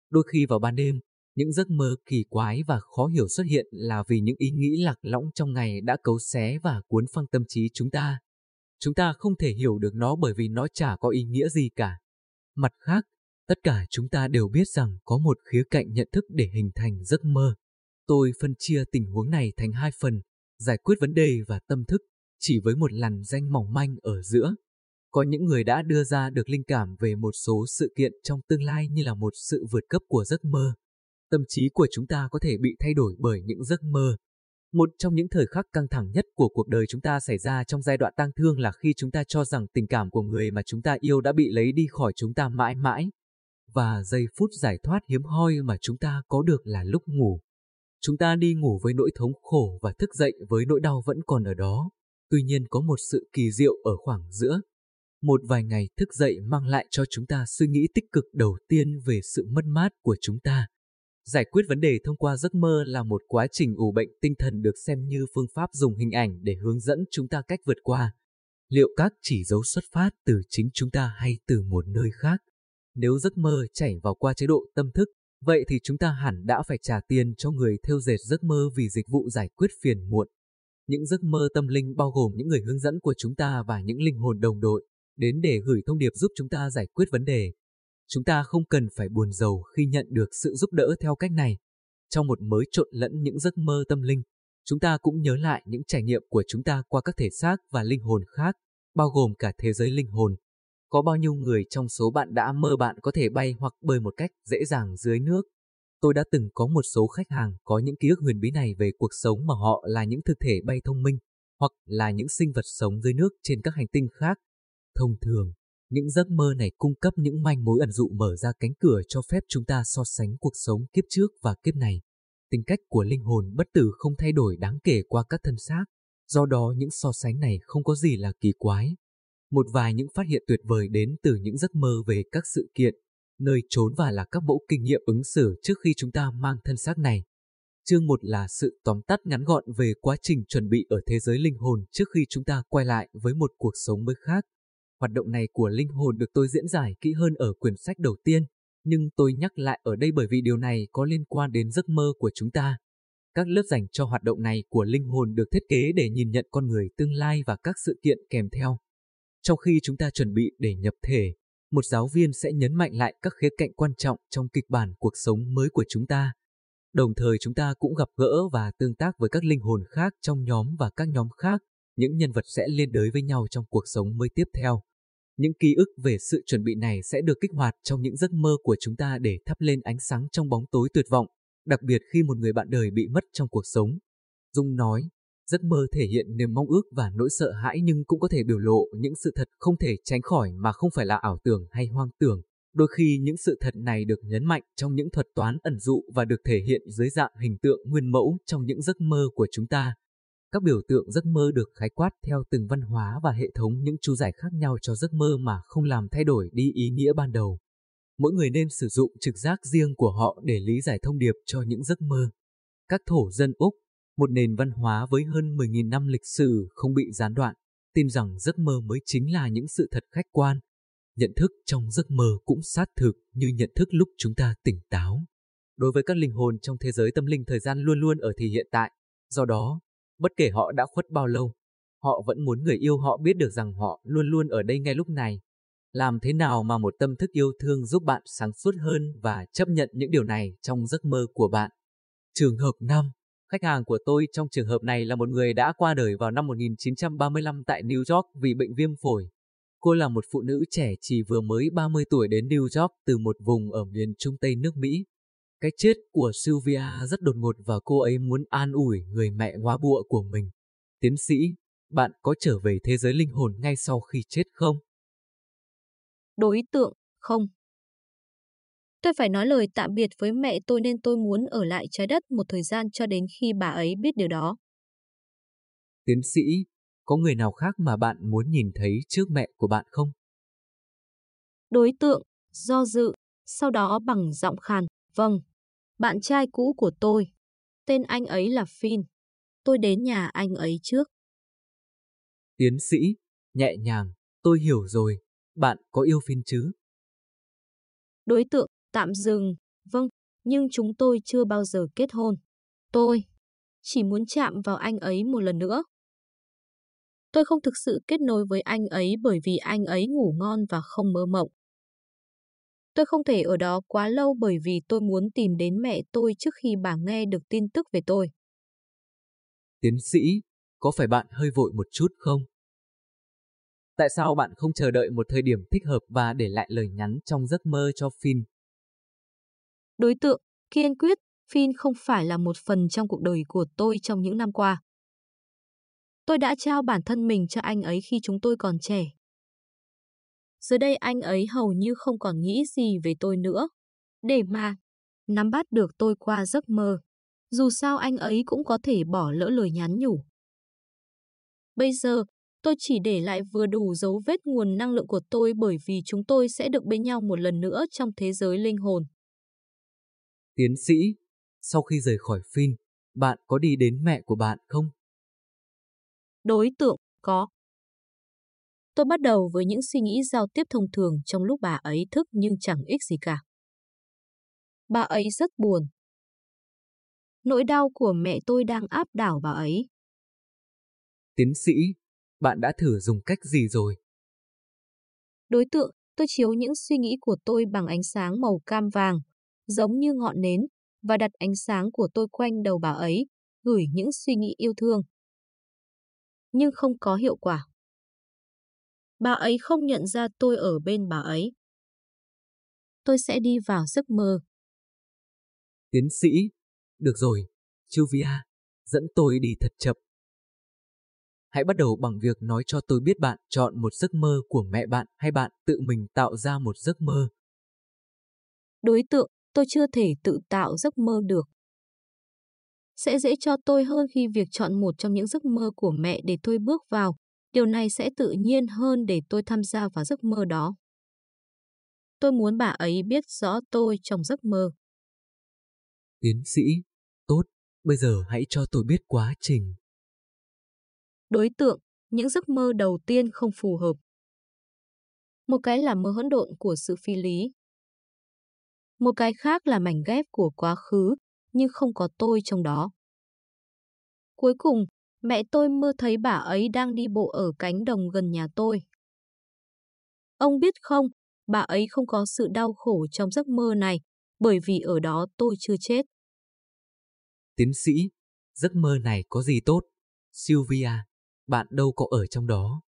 Speaker 1: Đôi khi vào ban đêm, những giấc mơ kỳ quái và khó hiểu xuất hiện là vì những ý nghĩ lạc lõng trong ngày đã cấu xé và cuốn phăng tâm trí chúng ta. Chúng ta không thể hiểu được nó bởi vì nó chả có ý nghĩa gì cả. Mặt khác, tất cả chúng ta đều biết rằng có một khía cạnh nhận thức để hình thành giấc mơ. Tôi phân chia tình huống này thành hai phần, giải quyết vấn đề và tâm thức, chỉ với một làn danh mỏng manh ở giữa. Có những người đã đưa ra được linh cảm về một số sự kiện trong tương lai như là một sự vượt cấp của giấc mơ. Tâm trí của chúng ta có thể bị thay đổi bởi những giấc mơ. Một trong những thời khắc căng thẳng nhất của cuộc đời chúng ta xảy ra trong giai đoạn tang thương là khi chúng ta cho rằng tình cảm của người mà chúng ta yêu đã bị lấy đi khỏi chúng ta mãi mãi. Và giây phút giải thoát hiếm hoi mà chúng ta có được là lúc ngủ. Chúng ta đi ngủ với nỗi thống khổ và thức dậy với nỗi đau vẫn còn ở đó. Tuy nhiên có một sự kỳ diệu ở khoảng giữa. Một vài ngày thức dậy mang lại cho chúng ta suy nghĩ tích cực đầu tiên về sự mất mát của chúng ta. Giải quyết vấn đề thông qua giấc mơ là một quá trình ủ bệnh tinh thần được xem như phương pháp dùng hình ảnh để hướng dẫn chúng ta cách vượt qua. Liệu các chỉ dấu xuất phát từ chính chúng ta hay từ một nơi khác? Nếu giấc mơ chảy vào qua chế độ tâm thức, Vậy thì chúng ta hẳn đã phải trả tiền cho người theo dệt giấc mơ vì dịch vụ giải quyết phiền muộn. Những giấc mơ tâm linh bao gồm những người hướng dẫn của chúng ta và những linh hồn đồng đội, đến để gửi thông điệp giúp chúng ta giải quyết vấn đề. Chúng ta không cần phải buồn giàu khi nhận được sự giúp đỡ theo cách này. Trong một mới trộn lẫn những giấc mơ tâm linh, chúng ta cũng nhớ lại những trải nghiệm của chúng ta qua các thể xác và linh hồn khác, bao gồm cả thế giới linh hồn. Có bao nhiêu người trong số bạn đã mơ bạn có thể bay hoặc bơi một cách dễ dàng dưới nước? Tôi đã từng có một số khách hàng có những ký ức huyền bí này về cuộc sống mà họ là những thực thể bay thông minh, hoặc là những sinh vật sống dưới nước trên các hành tinh khác. Thông thường, những giấc mơ này cung cấp những manh mối ẩn dụ mở ra cánh cửa cho phép chúng ta so sánh cuộc sống kiếp trước và kiếp này. Tính cách của linh hồn bất tử không thay đổi đáng kể qua các thân xác, do đó những so sánh này không có gì là kỳ quái. Một vài những phát hiện tuyệt vời đến từ những giấc mơ về các sự kiện, nơi trốn và là các mẫu kinh nghiệm ứng xử trước khi chúng ta mang thân xác này. Chương 1 là sự tóm tắt ngắn gọn về quá trình chuẩn bị ở thế giới linh hồn trước khi chúng ta quay lại với một cuộc sống mới khác. Hoạt động này của linh hồn được tôi diễn giải kỹ hơn ở quyển sách đầu tiên, nhưng tôi nhắc lại ở đây bởi vì điều này có liên quan đến giấc mơ của chúng ta. Các lớp dành cho hoạt động này của linh hồn được thiết kế để nhìn nhận con người tương lai và các sự kiện kèm theo. Trong khi chúng ta chuẩn bị để nhập thể, một giáo viên sẽ nhấn mạnh lại các khía cạnh quan trọng trong kịch bản cuộc sống mới của chúng ta. Đồng thời chúng ta cũng gặp gỡ và tương tác với các linh hồn khác trong nhóm và các nhóm khác, những nhân vật sẽ liên đới với nhau trong cuộc sống mới tiếp theo. Những ký ức về sự chuẩn bị này sẽ được kích hoạt trong những giấc mơ của chúng ta để thắp lên ánh sáng trong bóng tối tuyệt vọng, đặc biệt khi một người bạn đời bị mất trong cuộc sống. Dung nói, giấc mơ thể hiện niềm mong ước và nỗi sợ hãi nhưng cũng có thể biểu lộ những sự thật không thể tránh khỏi mà không phải là ảo tưởng hay hoang tưởng. Đôi khi những sự thật này được nhấn mạnh trong những thuật toán ẩn dụ và được thể hiện dưới dạng hình tượng nguyên mẫu trong những giấc mơ của chúng ta. Các biểu tượng giấc mơ được khái quát theo từng văn hóa và hệ thống những chú giải khác nhau cho giấc mơ mà không làm thay đổi đi ý nghĩa ban đầu. Mỗi người nên sử dụng trực giác riêng của họ để lý giải thông điệp cho những giấc mơ. Các thổ dân Úc, một nền văn hóa với hơn 10.000 năm lịch sử không bị gián đoạn, tin rằng giấc mơ mới chính là những sự thật khách quan. Nhận thức trong giấc mơ cũng sát thực như nhận thức lúc chúng ta tỉnh táo. Đối với các linh hồn trong thế giới tâm linh thời gian luôn luôn ở thì hiện tại, do đó Bất kể họ đã khuất bao lâu, họ vẫn muốn người yêu họ biết được rằng họ luôn luôn ở đây ngay lúc này. Làm thế nào mà một tâm thức yêu thương giúp bạn sáng suốt hơn và chấp nhận những điều này trong giấc mơ của bạn? Trường hợp 5 Khách hàng của tôi trong trường hợp này là một người đã qua đời vào năm 1935 tại New York vì bệnh viêm phổi. Cô là một phụ nữ trẻ chỉ vừa mới 30 tuổi đến New York từ một vùng ở miền trung tây nước Mỹ. Cái chết của Sylvia rất đột ngột và cô ấy muốn an ủi người mẹ hóa bụa của mình. Tiến sĩ, bạn có trở về thế giới linh hồn ngay sau khi chết không?
Speaker 3: Đối tượng, không. Tôi phải nói lời tạm biệt với mẹ tôi nên tôi muốn ở lại trái đất một thời gian cho đến khi bà ấy biết điều đó.
Speaker 1: Tiến sĩ, có người nào khác mà bạn muốn nhìn thấy trước mẹ của bạn không?
Speaker 3: Đối tượng, do dự, sau đó bằng giọng khàn, vâng, bạn trai cũ của tôi. Tên anh ấy là Phin. Tôi đến nhà anh ấy trước.
Speaker 1: Tiến sĩ, nhẹ nhàng, tôi hiểu rồi. Bạn có yêu Phin chứ?
Speaker 3: Đối tượng, tạm dừng. Vâng, nhưng chúng tôi chưa bao giờ kết hôn. Tôi chỉ muốn chạm vào anh ấy một lần nữa. Tôi không thực sự kết nối với anh ấy bởi vì anh ấy ngủ ngon và không mơ mộng. Tôi không thể ở đó quá lâu bởi vì tôi muốn tìm đến mẹ tôi trước khi bà nghe được tin tức về tôi.
Speaker 1: Tiến sĩ, có phải bạn hơi vội một chút không? Tại sao bạn không chờ đợi một thời điểm thích hợp và để lại lời nhắn trong giấc mơ cho Finn?
Speaker 3: Đối tượng, kiên quyết, Finn không phải là một phần trong cuộc đời của tôi trong những năm qua. Tôi đã trao bản thân mình cho anh ấy khi chúng tôi còn trẻ. Giờ đây anh ấy hầu như không còn nghĩ gì về tôi nữa. Để mà nắm bắt được tôi qua giấc mơ. Dù sao anh ấy cũng có thể bỏ lỡ lời nhắn nhủ. Bây giờ, tôi chỉ để lại vừa đủ dấu vết nguồn năng lượng của tôi bởi vì chúng tôi sẽ được bên nhau một lần nữa trong thế giới linh hồn.
Speaker 1: Tiến sĩ, sau khi rời khỏi Phin, bạn có đi đến mẹ của bạn không?
Speaker 3: Đối tượng, có. Tôi bắt đầu với những suy nghĩ giao tiếp thông thường trong lúc bà ấy thức nhưng chẳng ích gì cả. Bà ấy rất buồn. Nỗi đau của mẹ tôi đang áp đảo bà ấy.
Speaker 1: Tiến sĩ, bạn đã thử dùng cách gì rồi?
Speaker 3: Đối tượng, tôi chiếu những suy nghĩ của tôi bằng ánh sáng màu cam vàng, giống như ngọn nến, và đặt ánh sáng của tôi quanh đầu bà ấy, gửi những suy nghĩ yêu thương. Nhưng không có hiệu quả. Bà ấy không nhận ra tôi ở bên bà ấy. Tôi sẽ đi vào giấc mơ.
Speaker 1: Tiến sĩ, được rồi, Juvia, dẫn tôi đi thật chậm. Hãy bắt đầu bằng việc nói cho tôi biết bạn chọn một giấc mơ của mẹ bạn hay bạn tự mình tạo ra một giấc mơ.
Speaker 3: Đối tượng, tôi chưa thể tự tạo giấc mơ được. Sẽ dễ cho tôi hơn khi việc chọn một trong những giấc mơ của mẹ để tôi bước vào. Điều này sẽ tự nhiên hơn để tôi tham gia vào giấc mơ đó. Tôi muốn bà ấy biết rõ tôi trong giấc mơ.
Speaker 1: Tiến sĩ, tốt, bây giờ hãy cho tôi biết quá trình.
Speaker 3: Đối tượng, những giấc mơ đầu tiên không phù hợp. Một cái là mơ hỗn độn của sự phi lý. Một cái khác là mảnh ghép của quá khứ, nhưng không có tôi trong đó. Cuối cùng, mẹ tôi mơ thấy bà ấy đang đi bộ ở cánh đồng gần nhà tôi. Ông biết không, bà ấy không có sự đau khổ trong giấc mơ này, bởi vì ở đó tôi chưa chết.
Speaker 1: Tiến sĩ, giấc mơ này có gì tốt? Sylvia, bạn đâu có ở trong đó.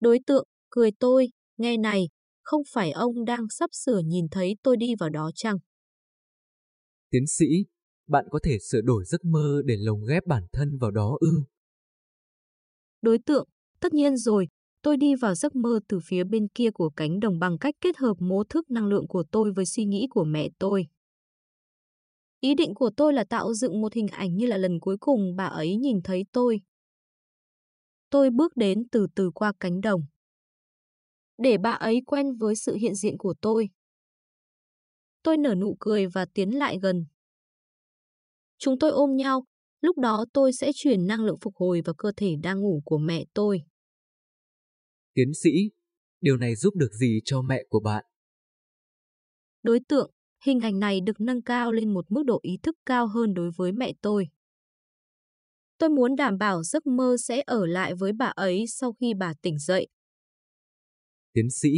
Speaker 3: Đối tượng, cười tôi, nghe này, không phải ông đang sắp sửa nhìn thấy tôi đi vào đó chăng?
Speaker 1: Tiến sĩ, bạn có thể sửa đổi giấc mơ để lồng ghép bản thân vào đó ư?
Speaker 3: Đối tượng, tất nhiên rồi, tôi đi vào giấc mơ từ phía bên kia của cánh đồng bằng cách kết hợp mô thức năng lượng của tôi với suy nghĩ của mẹ tôi. Ý định của tôi là tạo dựng một hình ảnh như là lần cuối cùng bà ấy nhìn thấy tôi. Tôi bước đến từ từ qua cánh đồng. Để bà ấy quen với sự hiện diện của tôi. Tôi nở nụ cười và tiến lại gần. Chúng tôi ôm nhau, lúc đó tôi sẽ chuyển năng lượng phục hồi vào cơ thể đang ngủ của mẹ tôi.
Speaker 1: Tiến sĩ, điều này giúp được gì cho mẹ của bạn?
Speaker 3: Đối tượng, hình ảnh này được nâng cao lên một mức độ ý thức cao hơn đối với mẹ tôi. Tôi muốn đảm bảo giấc mơ sẽ ở lại với bà ấy sau khi bà tỉnh dậy.
Speaker 1: Tiến sĩ,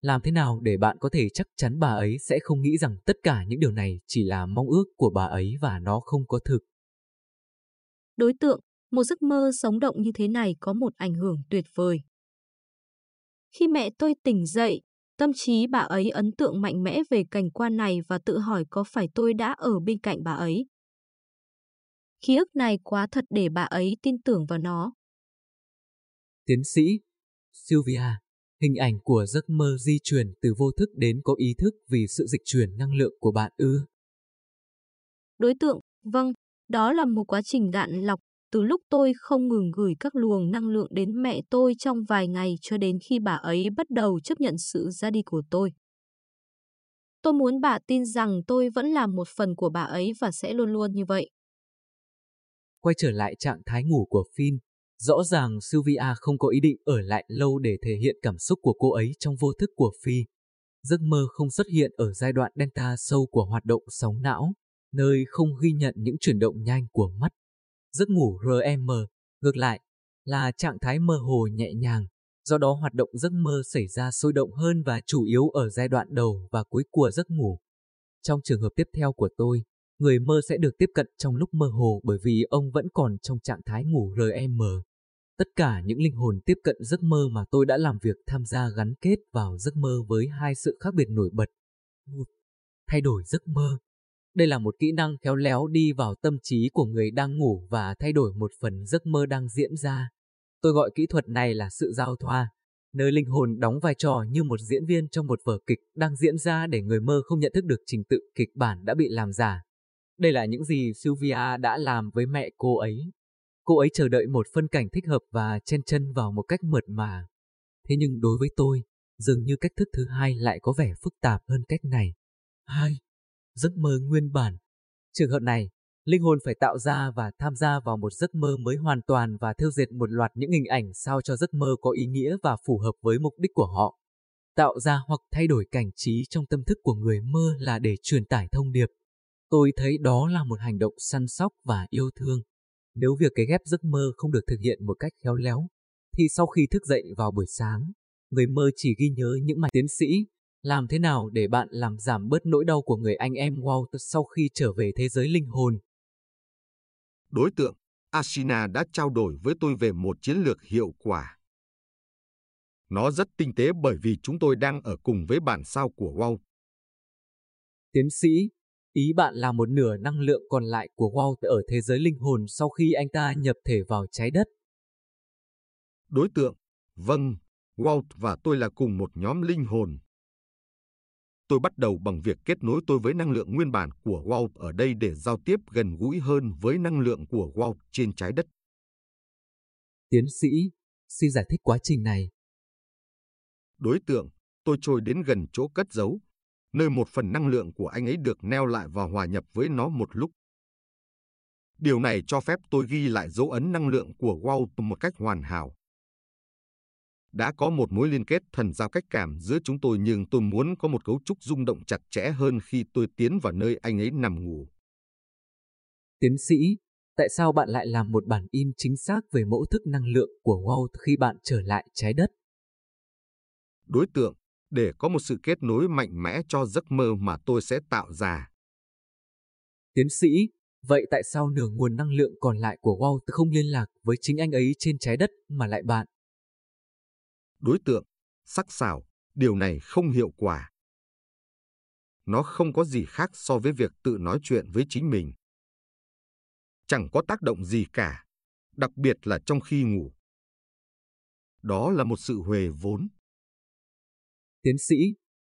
Speaker 1: làm thế nào để bạn có thể chắc chắn bà ấy sẽ không nghĩ rằng tất cả những điều này chỉ là mong ước của bà ấy và nó không có thực?
Speaker 3: Đối tượng, một giấc mơ sống động như thế này có một ảnh hưởng tuyệt vời. Khi mẹ tôi tỉnh dậy, tâm trí bà ấy ấn tượng mạnh mẽ về cảnh quan này và tự hỏi có phải tôi đã ở bên cạnh bà ấy. Ký ức này quá thật để bà ấy tin tưởng vào nó.
Speaker 1: Tiến sĩ Sylvia, hình ảnh của giấc mơ di chuyển từ vô thức đến có ý thức vì sự dịch chuyển năng lượng của bạn ư?
Speaker 3: Đối tượng, vâng, đó là một quá trình đạn lọc từ lúc tôi không ngừng gửi các luồng năng lượng đến mẹ tôi trong vài ngày cho đến khi bà ấy bắt đầu chấp nhận sự ra đi của tôi. Tôi muốn bà tin rằng tôi vẫn là một phần của bà ấy và sẽ luôn luôn như vậy.
Speaker 1: Quay trở lại trạng thái ngủ của Finn, rõ ràng Sylvia không có ý định ở lại lâu để thể hiện cảm xúc của cô ấy trong vô thức của Phi. Giấc mơ không xuất hiện ở giai đoạn delta sâu của hoạt động sóng não, nơi không ghi nhận những chuyển động nhanh của mắt. Giấc ngủ REM, ngược lại, là trạng thái mơ hồ nhẹ nhàng, do đó hoạt động giấc mơ xảy ra sôi động hơn và chủ yếu ở giai đoạn đầu và cuối của giấc ngủ. Trong trường hợp tiếp theo của tôi, người mơ sẽ được tiếp cận trong lúc mơ hồ bởi vì ông vẫn còn trong trạng thái ngủ REM. Tất cả những linh hồn tiếp cận giấc mơ mà tôi đã làm việc tham gia gắn kết vào giấc mơ với hai sự khác biệt nổi bật. Một, thay đổi giấc mơ. Đây là một kỹ năng khéo léo đi vào tâm trí của người đang ngủ và thay đổi một phần giấc mơ đang diễn ra. Tôi gọi kỹ thuật này là sự giao thoa, nơi linh hồn đóng vai trò như một diễn viên trong một vở kịch đang diễn ra để người mơ không nhận thức được trình tự kịch bản đã bị làm giả. Đây là những gì Sylvia đã làm với mẹ cô ấy. Cô ấy chờ đợi một phân cảnh thích hợp và chen chân vào một cách mượt mà. Thế nhưng đối với tôi, dường như cách thức thứ hai lại có vẻ phức tạp hơn cách này. Hai, giấc mơ nguyên bản. Trường hợp này, linh hồn phải tạo ra và tham gia vào một giấc mơ mới hoàn toàn và theo dệt một loạt những hình ảnh sao cho giấc mơ có ý nghĩa và phù hợp với mục đích của họ. tạo ra hoặc thay đổi cảnh trí trong tâm thức của người mơ là để truyền tải thông điệp. Tôi thấy đó là một hành động săn sóc và yêu thương. Nếu việc cái ghép giấc mơ không được thực hiện một cách khéo léo, thì sau khi thức dậy vào buổi sáng, người mơ chỉ ghi nhớ những mạch tiến sĩ. Làm thế nào để bạn làm giảm bớt nỗi đau của người anh em Walt sau khi trở về thế giới linh hồn?
Speaker 2: Đối tượng Asina đã trao đổi với tôi về một chiến lược hiệu quả. Nó rất tinh tế bởi vì chúng tôi đang ở cùng với bản sao của Walt.
Speaker 1: Tiến sĩ, ý bạn là một nửa năng lượng còn lại của Walt ở thế giới linh hồn sau khi anh ta nhập thể vào trái đất.
Speaker 2: Đối tượng, vâng, Walt và tôi là cùng một nhóm linh hồn. Tôi bắt đầu bằng việc kết nối tôi với năng lượng nguyên bản của Walt ở đây để giao tiếp gần gũi hơn với năng lượng của Walt trên trái đất.
Speaker 1: Tiến sĩ, xin giải thích quá trình này.
Speaker 2: Đối tượng, tôi trôi đến gần chỗ cất giấu, nơi một phần năng lượng của anh ấy được neo lại và hòa nhập với nó một lúc. Điều này cho phép tôi ghi lại dấu ấn năng lượng của Walt một cách hoàn hảo. Đã có một mối liên kết thần giao cách cảm giữa chúng tôi nhưng tôi muốn có một cấu trúc rung động chặt chẽ hơn khi tôi tiến vào nơi anh ấy nằm ngủ.
Speaker 1: Tiến sĩ, tại sao bạn lại làm một bản in chính xác về mẫu thức năng lượng của Walt khi bạn trở lại trái đất?
Speaker 2: Đối tượng, để có một sự kết nối mạnh mẽ cho giấc mơ mà tôi sẽ tạo ra.
Speaker 1: Tiến sĩ, vậy tại sao nửa nguồn năng lượng còn lại của Walt không liên lạc với chính anh ấy trên trái đất mà lại bạn?
Speaker 2: Đối tượng, sắc sảo, điều này không hiệu quả. Nó không có gì khác so với việc tự nói chuyện với chính mình. Chẳng có tác động gì cả, đặc biệt là trong khi ngủ. Đó là một sự huề vốn.
Speaker 1: Tiến sĩ,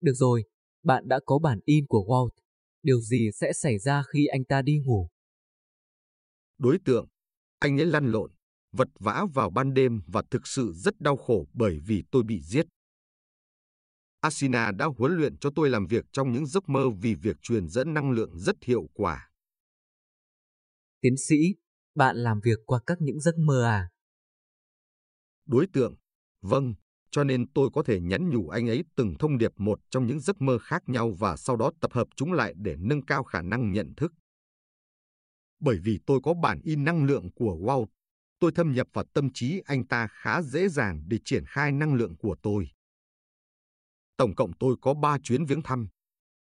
Speaker 1: được rồi, bạn đã có bản in của Walt. Điều gì sẽ xảy ra khi anh ta đi ngủ?
Speaker 2: Đối tượng, anh ấy lăn lộn, vật vã vào ban đêm và thực sự rất đau khổ bởi vì tôi bị giết. Asina đã huấn luyện cho tôi làm việc trong những giấc mơ vì việc truyền dẫn năng lượng rất hiệu quả.
Speaker 1: Tiến sĩ, bạn làm việc qua các những giấc mơ à?
Speaker 2: Đối tượng, vâng, cho nên tôi có thể nhắn nhủ anh ấy từng thông điệp một trong những giấc mơ khác nhau và sau đó tập hợp chúng lại để nâng cao khả năng nhận thức. Bởi vì tôi có bản in năng lượng của Walt, tôi thâm nhập vào tâm trí anh ta khá dễ dàng để triển khai năng lượng của tôi. Tổng cộng tôi có 3 chuyến viếng thăm.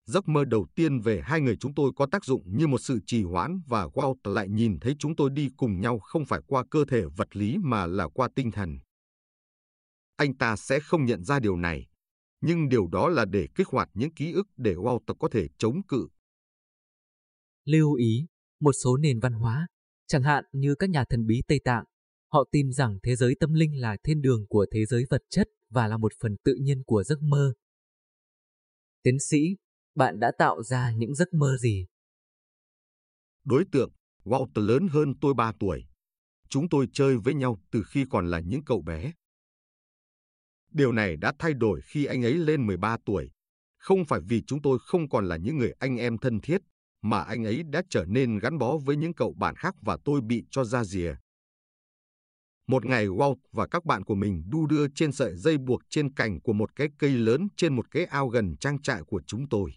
Speaker 2: Giấc mơ đầu tiên về hai người chúng tôi có tác dụng như một sự trì hoãn và Walt lại nhìn thấy chúng tôi đi cùng nhau không phải qua cơ thể vật lý mà là qua tinh thần. Anh ta sẽ không nhận ra điều này, nhưng điều đó là để kích hoạt những ký ức để Walter có thể chống cự.
Speaker 1: Lưu ý, một số nền văn hóa, chẳng hạn như các nhà thần bí Tây Tạng, họ tin rằng thế giới tâm linh là thiên đường của thế giới vật chất và là một phần tự nhiên của giấc mơ. Tiến sĩ, bạn đã tạo ra những giấc mơ gì?
Speaker 2: Đối tượng, Walter lớn hơn tôi 3 tuổi. Chúng tôi chơi với nhau từ khi còn là những cậu bé. Điều này đã thay đổi khi anh ấy lên 13 tuổi. Không phải vì chúng tôi không còn là những người anh em thân thiết, mà anh ấy đã trở nên gắn bó với những cậu bạn khác và tôi bị cho ra rìa. Một ngày Walt và các bạn của mình đu đưa trên sợi dây buộc trên cành của một cái cây lớn trên một cái ao gần trang trại của chúng tôi.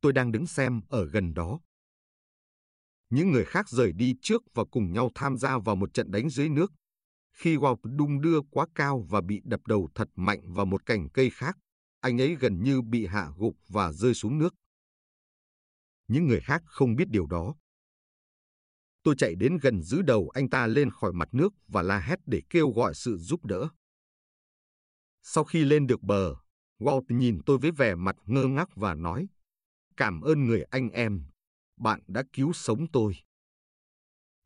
Speaker 2: Tôi đang đứng xem ở gần đó. Những người khác rời đi trước và cùng nhau tham gia vào một trận đánh dưới nước. Khi Walt đung đưa quá cao và bị đập đầu thật mạnh vào một cành cây khác, anh ấy gần như bị hạ gục và rơi xuống nước. Những người khác không biết điều đó. Tôi chạy đến gần giữ đầu anh ta lên khỏi mặt nước và la hét để kêu gọi sự giúp đỡ. Sau khi lên được bờ, Walt nhìn tôi với vẻ mặt ngơ ngác và nói, Cảm ơn người anh em, bạn đã cứu sống tôi.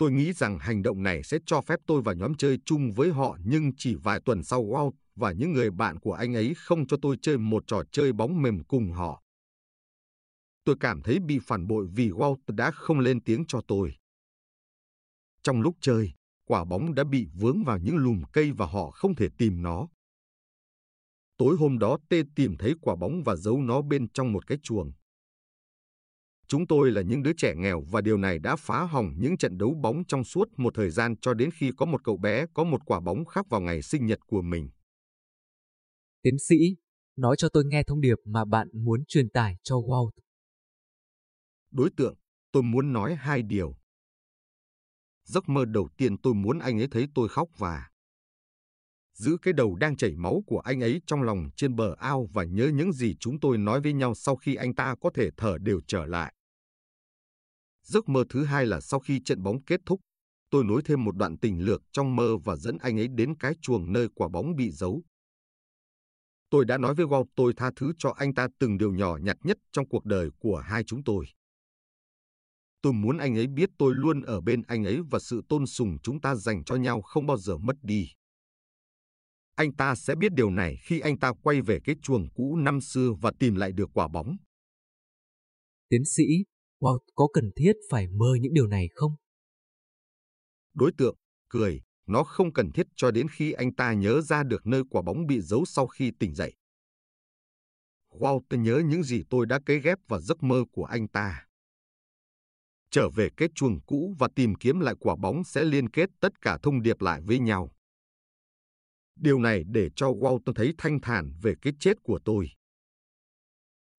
Speaker 2: Tôi nghĩ rằng hành động này sẽ cho phép tôi và nhóm chơi chung với họ nhưng chỉ vài tuần sau Walt và những người bạn của anh ấy không cho tôi chơi một trò chơi bóng mềm cùng họ. Tôi cảm thấy bị phản bội vì Walt đã không lên tiếng cho tôi. Trong lúc chơi, quả bóng đã bị vướng vào những lùm cây và họ không thể tìm nó. Tối hôm đó Tê tìm thấy quả bóng và giấu nó bên trong một cái chuồng. Chúng tôi là những đứa trẻ nghèo và điều này đã phá hỏng những trận đấu bóng trong suốt một thời gian cho đến khi có một cậu bé có một quả bóng khác vào ngày sinh nhật của mình.
Speaker 1: Tiến sĩ, nói cho tôi nghe thông điệp mà bạn muốn truyền tải cho Walt.
Speaker 2: Đối tượng, tôi muốn nói hai điều. Giấc mơ đầu tiên tôi muốn anh ấy thấy tôi khóc và giữ cái đầu đang chảy máu của anh ấy trong lòng trên bờ ao và nhớ những gì chúng tôi nói với nhau sau khi anh ta có thể thở đều trở lại. Giấc mơ thứ hai là sau khi trận bóng kết thúc, tôi nối thêm một đoạn tình lược trong mơ và dẫn anh ấy đến cái chuồng nơi quả bóng bị giấu. Tôi đã nói với Walt tôi tha thứ cho anh ta từng điều nhỏ nhặt nhất trong cuộc đời của hai chúng tôi. Tôi muốn anh ấy biết tôi luôn ở bên anh ấy và sự tôn sùng chúng ta dành cho nhau không bao giờ mất đi. Anh ta sẽ biết điều này khi anh ta quay về cái chuồng cũ năm xưa và tìm lại được quả bóng.
Speaker 1: Tiến sĩ, Walt có cần thiết phải mơ những điều này không?
Speaker 2: Đối tượng, cười, nó không cần thiết cho đến khi anh ta nhớ ra được nơi quả bóng bị giấu sau khi tỉnh dậy. Walter nhớ những gì tôi đã cấy ghép vào giấc mơ của anh ta. Trở về cái chuồng cũ và tìm kiếm lại quả bóng sẽ liên kết tất cả thông điệp lại với nhau. Điều này để cho Walton thấy thanh thản về cái chết của tôi.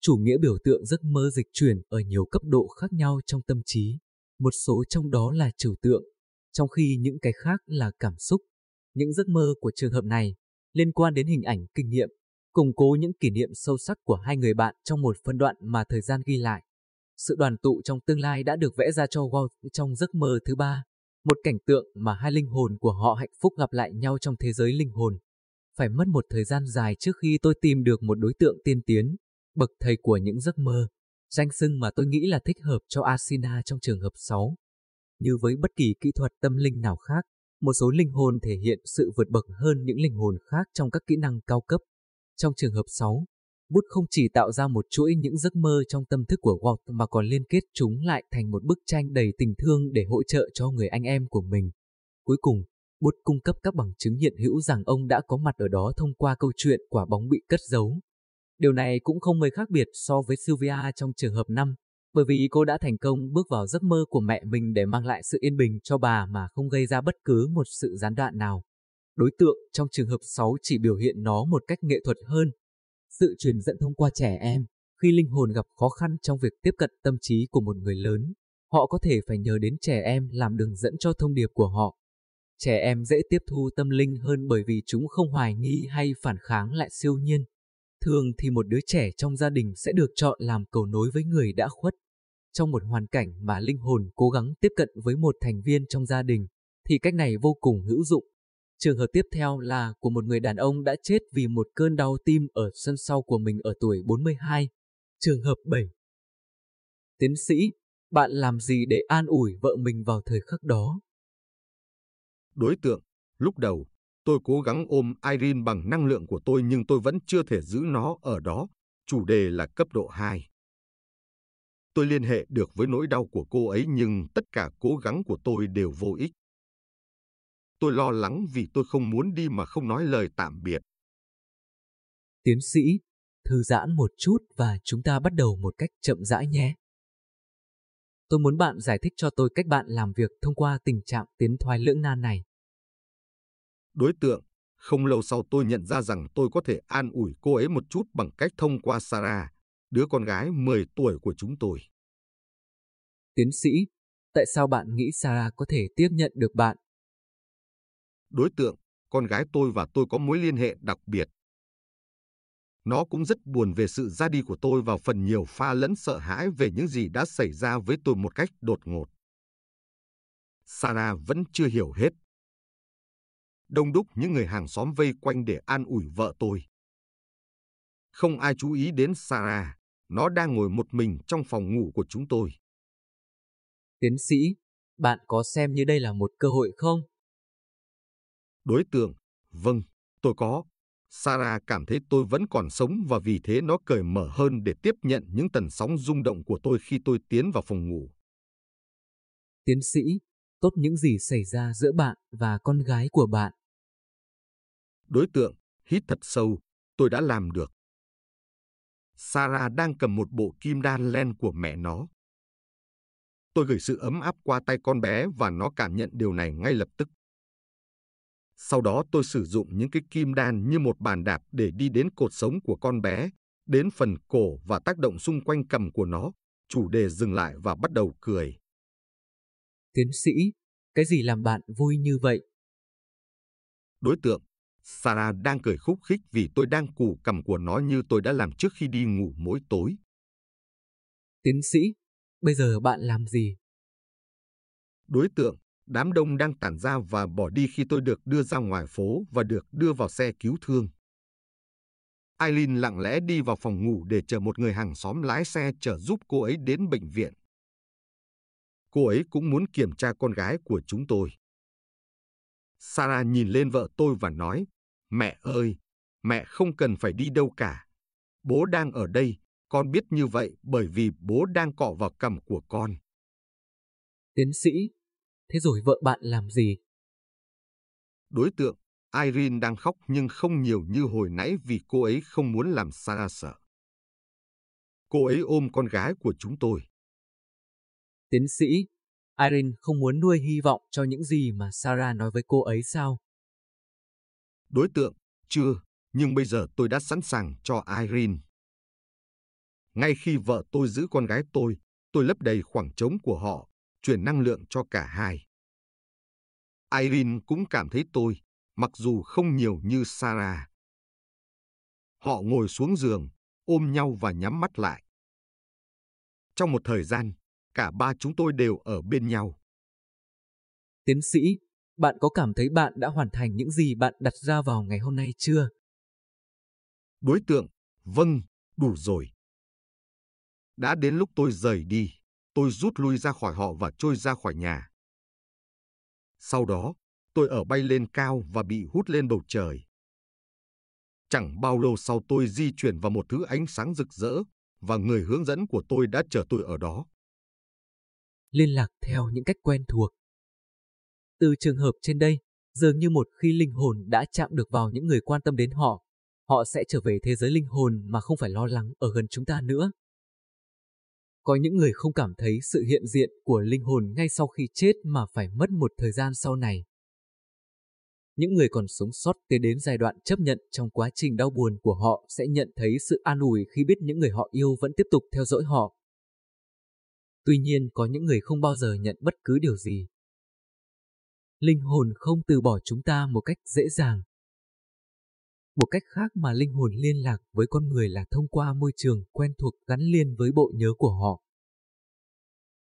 Speaker 1: Chủ nghĩa biểu tượng giấc mơ dịch chuyển ở nhiều cấp độ khác nhau trong tâm trí. Một số trong đó là trừu tượng, trong khi những cái khác là cảm xúc. Những giấc mơ của trường hợp này liên quan đến hình ảnh kinh nghiệm, củng cố những kỷ niệm sâu sắc của hai người bạn trong một phân đoạn mà thời gian ghi lại. Sự đoàn tụ trong tương lai đã được vẽ ra cho Walt trong giấc mơ thứ ba, một cảnh tượng mà hai linh hồn của họ hạnh phúc gặp lại nhau trong thế giới linh hồn. Phải mất một thời gian dài trước khi tôi tìm được một đối tượng tiên tiến, bậc thầy của những giấc mơ, danh xưng mà tôi nghĩ là thích hợp cho Asina trong trường hợp 6. Như với bất kỳ kỹ thuật tâm linh nào khác, một số linh hồn thể hiện sự vượt bậc hơn những linh hồn khác trong các kỹ năng cao cấp. Trong trường hợp 6, bút không chỉ tạo ra một chuỗi những giấc mơ trong tâm thức của Walt mà còn liên kết chúng lại thành một bức tranh đầy tình thương để hỗ trợ cho người anh em của mình. Cuối cùng, bút cung cấp các bằng chứng hiện hữu rằng ông đã có mặt ở đó thông qua câu chuyện quả bóng bị cất giấu. Điều này cũng không mấy khác biệt so với Sylvia trong trường hợp 5, bởi vì cô đã thành công bước vào giấc mơ của mẹ mình để mang lại sự yên bình cho bà mà không gây ra bất cứ một sự gián đoạn nào. Đối tượng trong trường hợp 6 chỉ biểu hiện nó một cách nghệ thuật hơn. Sự truyền dẫn thông qua trẻ em, khi linh hồn gặp khó khăn trong việc tiếp cận tâm trí của một người lớn, họ có thể phải nhờ đến trẻ em làm đường dẫn cho thông điệp của họ. Trẻ em dễ tiếp thu tâm linh hơn bởi vì chúng không hoài nghi hay phản kháng lại siêu nhiên. Thường thì một đứa trẻ trong gia đình sẽ được chọn làm cầu nối với người đã khuất. Trong một hoàn cảnh mà linh hồn cố gắng tiếp cận với một thành viên trong gia đình, thì cách này vô cùng hữu dụng. Trường hợp tiếp theo là của một người đàn ông đã chết vì một cơn đau tim ở sân sau của mình ở tuổi 42. Trường hợp 7 Tiến sĩ, bạn làm gì để an ủi vợ mình vào thời khắc đó?
Speaker 2: Đối tượng, lúc đầu, Tôi cố gắng ôm Irene bằng năng lượng của tôi nhưng tôi vẫn chưa thể giữ nó ở đó. Chủ đề là cấp độ 2. Tôi liên hệ được với nỗi đau của cô ấy nhưng tất cả cố gắng của tôi đều vô ích. Tôi lo lắng vì tôi không muốn đi mà không nói lời tạm biệt.
Speaker 1: Tiến sĩ, thư giãn một chút và chúng ta bắt đầu một cách chậm rãi nhé. Tôi muốn bạn giải thích cho tôi cách bạn làm việc thông qua tình trạng tiến thoái lưỡng nan này.
Speaker 2: Đối tượng, không lâu sau tôi nhận ra rằng tôi có thể an ủi cô ấy một chút bằng cách thông qua Sarah, đứa con gái 10 tuổi của chúng tôi.
Speaker 1: Tiến sĩ, tại sao bạn nghĩ Sarah có thể tiếp nhận được bạn?
Speaker 2: Đối tượng, con gái tôi và tôi có mối liên hệ đặc biệt. Nó cũng rất buồn về sự ra đi của tôi và phần nhiều pha lẫn sợ hãi về những gì đã xảy ra với tôi một cách đột ngột. Sarah vẫn chưa hiểu hết đông đúc những người hàng xóm vây quanh để an ủi vợ tôi. Không ai chú ý đến Sarah, nó đang ngồi một mình trong phòng ngủ của chúng tôi.
Speaker 1: Tiến sĩ, bạn có xem như đây là một cơ hội không?
Speaker 2: Đối tượng, vâng, tôi có. Sarah cảm thấy tôi vẫn còn sống và vì thế nó cởi mở hơn để tiếp nhận những tần sóng rung động của tôi khi tôi tiến vào phòng ngủ.
Speaker 1: Tiến sĩ, tốt những gì xảy ra giữa bạn và con gái của bạn.
Speaker 2: Đối tượng, hít thật sâu, tôi đã làm được. Sarah đang cầm một bộ kim đan len của mẹ nó. Tôi gửi sự ấm áp qua tay con bé và nó cảm nhận điều này ngay lập tức. Sau đó tôi sử dụng những cái kim đan như một bàn đạp để đi đến cột sống của con bé, đến phần cổ và tác động xung quanh cầm của nó. Chủ đề dừng lại và bắt đầu cười.
Speaker 1: Tiến sĩ, cái gì làm bạn vui như vậy?
Speaker 2: Đối tượng, Sarah đang cười khúc khích vì tôi đang cù cầm của nó như tôi đã làm trước khi đi ngủ mỗi tối.
Speaker 1: Tiến sĩ, bây giờ bạn làm gì?
Speaker 2: Đối tượng, đám đông đang tản ra và bỏ đi khi tôi được đưa ra ngoài phố và được đưa vào xe cứu thương. Eileen lặng lẽ đi vào phòng ngủ để chờ một người hàng xóm lái xe chở giúp cô ấy đến bệnh viện. Cô ấy cũng muốn kiểm tra con gái của chúng tôi. Sarah nhìn lên vợ tôi và nói, Mẹ ơi, mẹ không cần phải đi đâu cả. Bố đang ở đây, con biết như vậy bởi vì bố đang cọ vào cằm của con.
Speaker 1: Tiến sĩ, thế rồi vợ bạn làm gì?
Speaker 2: Đối tượng, Irene đang khóc nhưng không nhiều như hồi nãy vì cô ấy không muốn làm Sarah sợ. Cô ấy ôm con gái của chúng tôi.
Speaker 1: Tiến sĩ, Irene không muốn nuôi hy vọng cho những gì mà Sarah nói với cô ấy sao?
Speaker 2: Đối tượng, chưa, nhưng bây giờ tôi đã sẵn sàng cho Irene. Ngay khi vợ tôi giữ con gái tôi, tôi lấp đầy khoảng trống của họ, truyền năng lượng cho cả hai. Irene cũng cảm thấy tôi, mặc dù không nhiều như Sarah. Họ ngồi xuống giường, ôm nhau và nhắm mắt lại. Trong một thời gian, cả ba chúng tôi đều ở bên nhau.
Speaker 1: Tiến sĩ, bạn có cảm thấy bạn đã hoàn thành những gì bạn đặt ra vào ngày hôm nay chưa?
Speaker 2: Đối tượng, vâng, đủ rồi. Đã đến lúc tôi rời đi, tôi rút lui ra khỏi họ và trôi ra khỏi nhà. Sau đó, tôi ở bay lên cao và bị hút lên bầu trời. Chẳng bao lâu sau tôi di chuyển vào một thứ ánh sáng rực rỡ và người hướng dẫn của tôi đã chờ tôi ở đó.
Speaker 1: Liên lạc theo những cách quen thuộc. Từ trường hợp trên đây, dường như một khi linh hồn đã chạm được vào những người quan tâm đến họ, họ sẽ trở về thế giới linh hồn mà không phải lo lắng ở gần chúng ta nữa. Có những người không cảm thấy sự hiện diện của linh hồn ngay sau khi chết mà phải mất một thời gian sau này. Những người còn sống sót tiến đến giai đoạn chấp nhận trong quá trình đau buồn của họ sẽ nhận thấy sự an ủi khi biết những người họ yêu vẫn tiếp tục theo dõi họ. Tuy nhiên có những người không bao giờ nhận bất cứ điều gì. Linh hồn không từ bỏ chúng ta một cách dễ dàng. Một cách khác mà linh hồn liên lạc với con người là thông qua môi trường quen thuộc gắn liền với bộ nhớ của họ.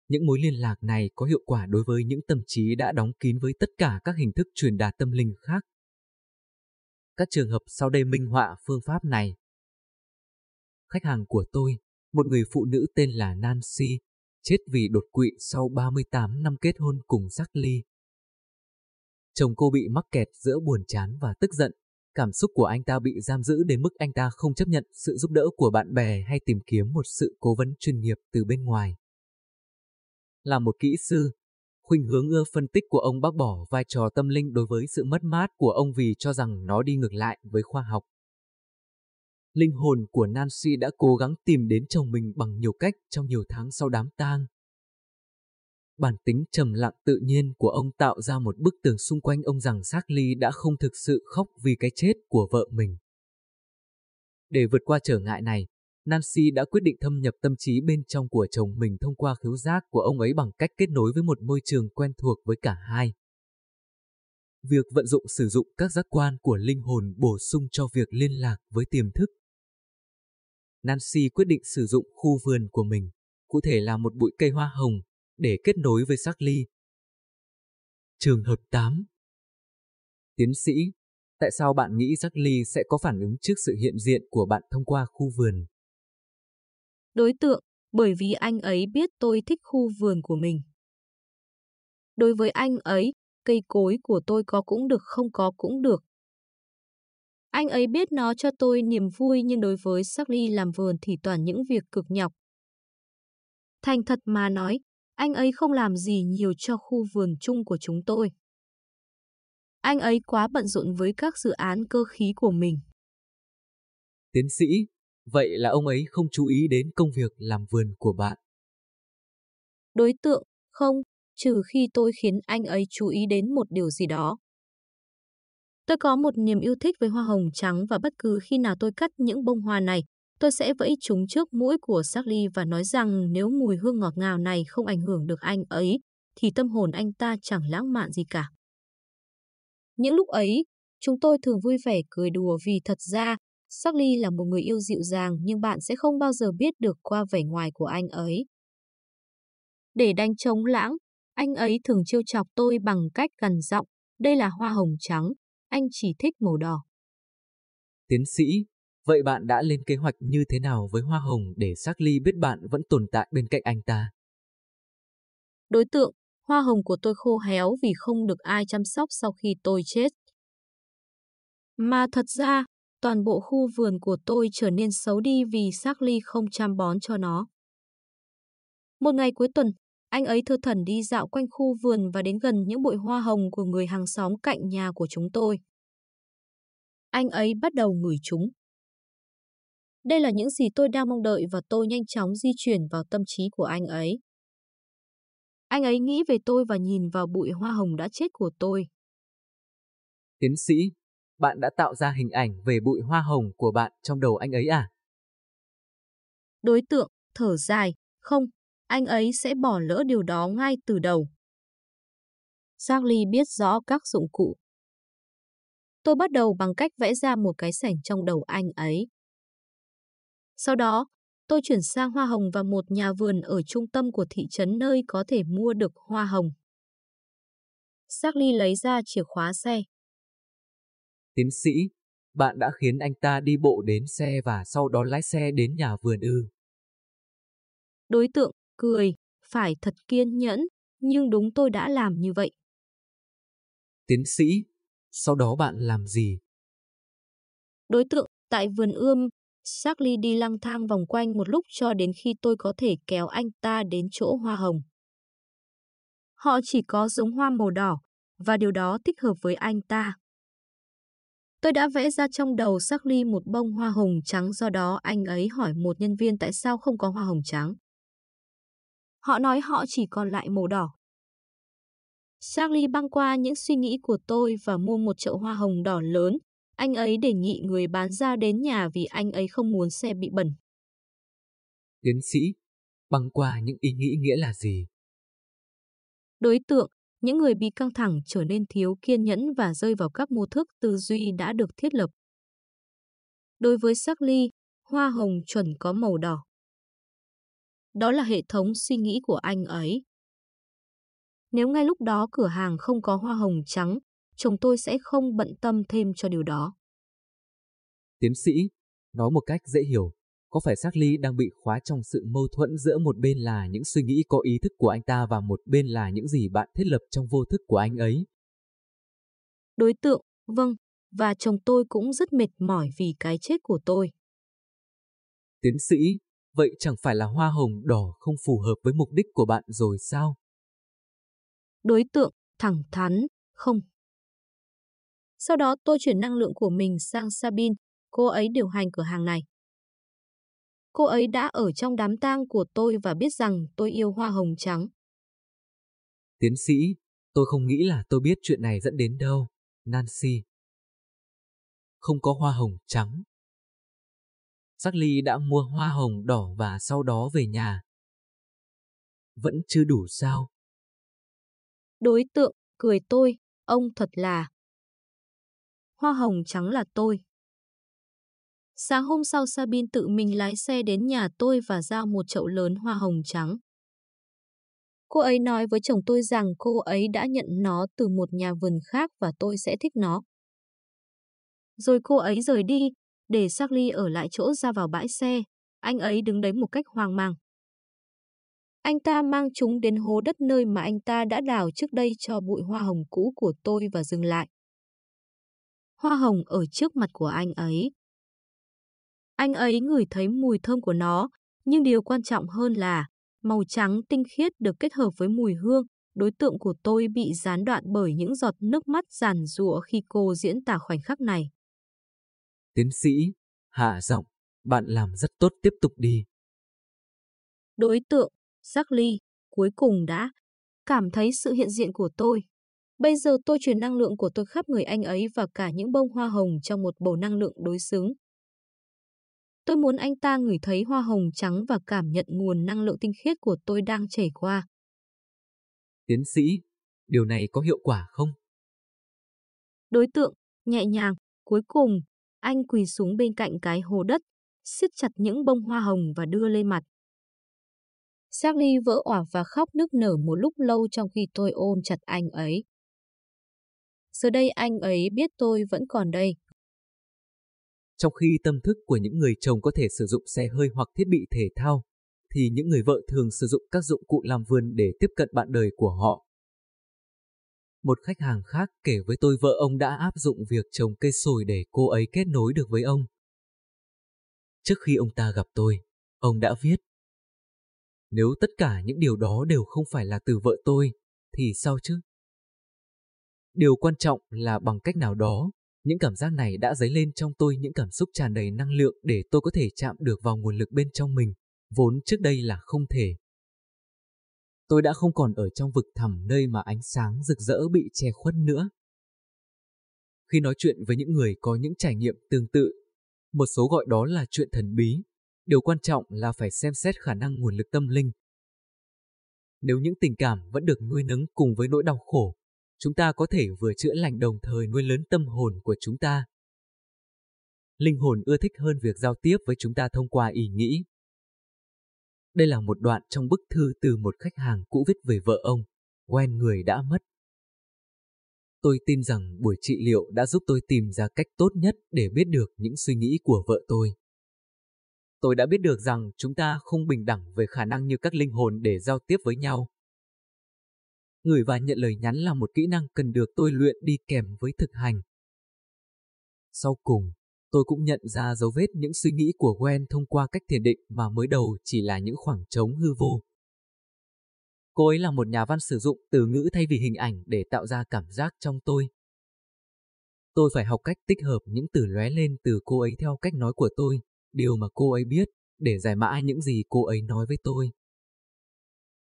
Speaker 1: Những mối liên lạc này có hiệu quả đối với những tâm trí đã đóng kín với tất cả các hình thức truyền đạt tâm linh khác. Các trường hợp sau đây minh họa phương pháp này. Khách hàng của tôi, một người phụ nữ tên là Nancy, chết vì đột quỵ sau 38 năm kết hôn cùng Lee. Chồng cô bị mắc kẹt giữa buồn chán và tức giận. Cảm xúc của anh ta bị giam giữ đến mức anh ta không chấp nhận sự giúp đỡ của bạn bè hay tìm kiếm một sự cố vấn chuyên nghiệp từ bên ngoài. Là một kỹ sư, khuynh hướng ưa phân tích của ông bác bỏ vai trò tâm linh đối với sự mất mát của ông vì cho rằng nó đi ngược lại với khoa học. Linh hồn của Nancy đã cố gắng tìm đến chồng mình bằng nhiều cách trong nhiều tháng sau đám tang. Bản tính trầm lặng tự nhiên của ông tạo ra một bức tường xung quanh ông rằng xác ly đã không thực sự khóc vì cái chết của vợ mình. Để vượt qua trở ngại này, Nancy đã quyết định thâm nhập tâm trí bên trong của chồng mình thông qua khứu giác của ông ấy bằng cách kết nối với một môi trường quen thuộc với cả hai. Việc vận dụng sử dụng các giác quan của linh hồn bổ sung cho việc liên lạc với tiềm thức. Nancy quyết định sử dụng khu vườn của mình, cụ thể là một bụi cây hoa hồng, để kết nối với xác ly. Trường hợp 8 Tiến sĩ, tại sao bạn nghĩ giác ly sẽ có phản ứng trước sự hiện diện của bạn thông qua khu vườn?
Speaker 3: Đối tượng, bởi vì anh ấy biết tôi thích khu vườn của mình. Đối với anh ấy, cây cối của tôi có cũng được không có cũng được. Anh ấy biết nó cho tôi niềm vui nhưng đối với Charlie làm vườn thì toàn những việc cực nhọc. Thành thật mà nói, anh ấy không làm gì nhiều cho khu vườn chung của chúng tôi. Anh ấy quá bận rộn với các dự án cơ khí của mình.
Speaker 1: Tiến sĩ, vậy là ông ấy không chú ý đến công việc làm vườn của bạn.
Speaker 3: Đối tượng, không, trừ khi tôi khiến anh ấy chú ý đến một điều gì đó. Tôi có một niềm yêu thích với hoa hồng trắng và bất cứ khi nào tôi cắt những bông hoa này, tôi sẽ vẫy chúng trước mũi của Charlie và nói rằng nếu mùi hương ngọt ngào này không ảnh hưởng được anh ấy, thì tâm hồn anh ta chẳng lãng mạn gì cả. Những lúc ấy, chúng tôi thường vui vẻ cười đùa vì thật ra, Charlie là một người yêu dịu dàng nhưng bạn sẽ không bao giờ biết được qua vẻ ngoài của anh ấy. Để đánh trống lãng, anh ấy thường trêu chọc tôi bằng cách gần giọng, đây là hoa hồng trắng, anh chỉ thích màu đỏ.
Speaker 1: Tiến sĩ, vậy bạn đã lên kế hoạch như thế nào với hoa hồng để Charlie biết bạn vẫn tồn tại bên cạnh anh ta?
Speaker 3: Đối tượng, hoa hồng của tôi khô héo vì không được ai chăm sóc sau khi tôi chết. Mà thật ra, toàn bộ khu vườn của tôi trở nên xấu đi vì Charlie không chăm bón cho nó. Một ngày cuối tuần, anh ấy thơ thần đi dạo quanh khu vườn và đến gần những bụi hoa hồng của người hàng xóm cạnh nhà của chúng tôi. Anh ấy bắt đầu ngửi chúng. Đây là những gì tôi đang mong đợi và tôi nhanh chóng di chuyển vào tâm trí của anh ấy. Anh ấy nghĩ về tôi và nhìn vào bụi hoa hồng đã chết của tôi.
Speaker 1: Tiến sĩ, bạn đã tạo ra hình ảnh về bụi hoa hồng của bạn trong đầu anh ấy à?
Speaker 3: Đối tượng, thở dài, không, anh ấy sẽ bỏ lỡ điều đó ngay từ đầu. Charlie biết rõ các dụng cụ. Tôi bắt đầu bằng cách vẽ ra một cái sảnh trong đầu anh ấy. Sau đó, tôi chuyển sang hoa hồng và một nhà vườn ở trung tâm của thị trấn nơi có thể mua được hoa hồng. Charlie lấy ra chìa khóa xe.
Speaker 1: Tiến sĩ, bạn đã khiến anh ta đi bộ đến xe và sau đó lái xe đến nhà vườn ư.
Speaker 3: Đối tượng, cười, phải thật kiên nhẫn, nhưng đúng tôi đã làm như vậy.
Speaker 1: Tiến sĩ, sau đó bạn làm gì?
Speaker 3: Đối tượng, tại vườn ươm, Charlie đi lang thang vòng quanh một lúc cho đến khi tôi có thể kéo anh ta đến chỗ hoa hồng. Họ chỉ có giống hoa màu đỏ, và điều đó thích hợp với anh ta. Tôi đã vẽ ra trong đầu Charlie một bông hoa hồng trắng do đó anh ấy hỏi một nhân viên tại sao không có hoa hồng trắng. Họ nói họ chỉ còn lại màu đỏ. Charlie băng qua những suy nghĩ của tôi và mua một chậu hoa hồng đỏ lớn. Anh ấy đề nghị người bán ra đến nhà vì anh ấy không muốn xe bị bẩn.
Speaker 1: Tiến sĩ, băng qua những ý nghĩ nghĩa là gì?
Speaker 3: Đối tượng, những người bị căng thẳng trở nên thiếu kiên nhẫn và rơi vào các mô thức tư duy đã được thiết lập. Đối với Charlie, hoa hồng chuẩn có màu đỏ. Đó là hệ thống suy nghĩ của anh ấy. Nếu ngay lúc đó cửa hàng không có hoa hồng trắng, chồng tôi sẽ không bận tâm thêm cho điều đó.
Speaker 1: Tiến sĩ, nói một cách dễ hiểu, có phải Charlie đang bị khóa trong sự mâu thuẫn giữa một bên là những suy nghĩ có ý thức của anh ta và một bên là những gì bạn thiết lập trong vô thức của anh ấy?
Speaker 3: Đối tượng, vâng, và chồng tôi cũng rất mệt mỏi vì cái chết của tôi.
Speaker 1: Tiến sĩ, vậy chẳng phải là hoa hồng đỏ không phù hợp với mục đích của bạn rồi sao?
Speaker 3: Đối tượng, thẳng thắn, không. Sau đó tôi chuyển năng lượng của mình sang Sabine, cô ấy điều hành cửa hàng này. Cô ấy đã ở trong đám tang của tôi và biết rằng tôi yêu hoa hồng trắng.
Speaker 1: Tiến sĩ, tôi không nghĩ là tôi biết chuyện này dẫn đến đâu, Nancy. Không có hoa hồng trắng. Charlie đã mua hoa hồng đỏ và sau đó về nhà. Vẫn chưa đủ sao?
Speaker 3: Đối tượng, cười tôi, ông thật là. Hoa hồng trắng là tôi. Sáng hôm sau Sabine tự mình lái xe đến nhà tôi và giao một chậu lớn hoa hồng trắng. Cô ấy nói với chồng tôi rằng cô ấy đã nhận nó từ một nhà vườn khác và tôi sẽ thích nó. Rồi cô ấy rời đi, để Charlie ở lại chỗ ra vào bãi xe. Anh ấy đứng đấy một cách hoang mang. Anh ta mang chúng đến hố đất nơi mà anh ta đã đào trước đây cho bụi hoa hồng cũ của tôi và dừng lại. Hoa hồng ở trước mặt của anh ấy. Anh ấy ngửi thấy mùi thơm của nó, nhưng điều quan trọng hơn là màu trắng tinh khiết được kết hợp với mùi hương. Đối tượng của tôi bị gián đoạn bởi những giọt nước mắt giàn rụa khi cô diễn tả khoảnh khắc này.
Speaker 1: Tiến sĩ, hạ giọng, bạn làm rất tốt tiếp tục đi.
Speaker 3: Đối tượng, Charlie, cuối cùng đã cảm thấy sự hiện diện của tôi. Bây giờ tôi truyền năng lượng của tôi khắp người anh ấy và cả những bông hoa hồng trong một bầu năng lượng đối xứng. Tôi muốn anh ta ngửi thấy hoa hồng trắng và cảm nhận nguồn năng lượng tinh khiết của tôi đang chảy qua.
Speaker 1: Tiến sĩ, điều này có hiệu quả không?
Speaker 3: Đối tượng, nhẹ nhàng, cuối cùng, anh quỳ xuống bên cạnh cái hồ đất, siết chặt những bông hoa hồng và đưa lên mặt. Charlie vỡ òa và khóc nức nở một lúc lâu trong khi tôi ôm chặt anh ấy. Giờ đây anh ấy biết tôi vẫn còn đây.
Speaker 1: Trong khi tâm thức của những người chồng có thể sử dụng xe hơi hoặc thiết bị thể thao, thì những người vợ thường sử dụng các dụng cụ làm vườn để tiếp cận bạn đời của họ. Một khách hàng khác kể với tôi vợ ông đã áp dụng việc trồng cây sồi để cô ấy kết nối được với ông. Trước khi ông ta gặp tôi, ông đã viết Nếu tất cả những điều đó đều không phải là từ vợ tôi, thì sao chứ? Điều quan trọng là bằng cách nào đó, những cảm giác này đã dấy lên trong tôi những cảm xúc tràn đầy năng lượng để tôi có thể chạm được vào nguồn lực bên trong mình, vốn trước đây là không thể. Tôi đã không còn ở trong vực thẳm nơi mà ánh sáng rực rỡ bị che khuất nữa. Khi nói chuyện với những người có những trải nghiệm tương tự, một số gọi đó là chuyện thần bí, điều quan trọng là phải xem xét khả năng nguồn lực tâm linh. Nếu những tình cảm vẫn được nuôi nấng cùng với nỗi đau khổ, chúng ta có thể vừa chữa lành đồng thời nuôi lớn tâm hồn của chúng ta. Linh hồn ưa thích hơn việc giao tiếp với chúng ta thông qua ý nghĩ. Đây là một đoạn trong bức thư từ một khách hàng cũ viết về vợ ông, quen người đã mất. Tôi tin rằng buổi trị liệu đã giúp tôi tìm ra cách tốt nhất để biết được những suy nghĩ của vợ tôi. Tôi đã biết được rằng chúng ta không bình đẳng về khả năng như các linh hồn để giao tiếp với nhau. Gửi và nhận lời nhắn là một kỹ năng cần được tôi luyện đi kèm với thực hành. Sau cùng, tôi cũng nhận ra dấu vết những suy nghĩ của Gwen thông qua cách thiền định mà mới đầu chỉ là những khoảng trống hư vô. Cô ấy là một nhà văn sử dụng từ ngữ thay vì hình ảnh để tạo ra cảm giác trong tôi. Tôi phải học cách tích hợp những từ lóe lên từ cô ấy theo cách nói của tôi, điều mà cô ấy biết, để giải mã những gì cô ấy nói với tôi.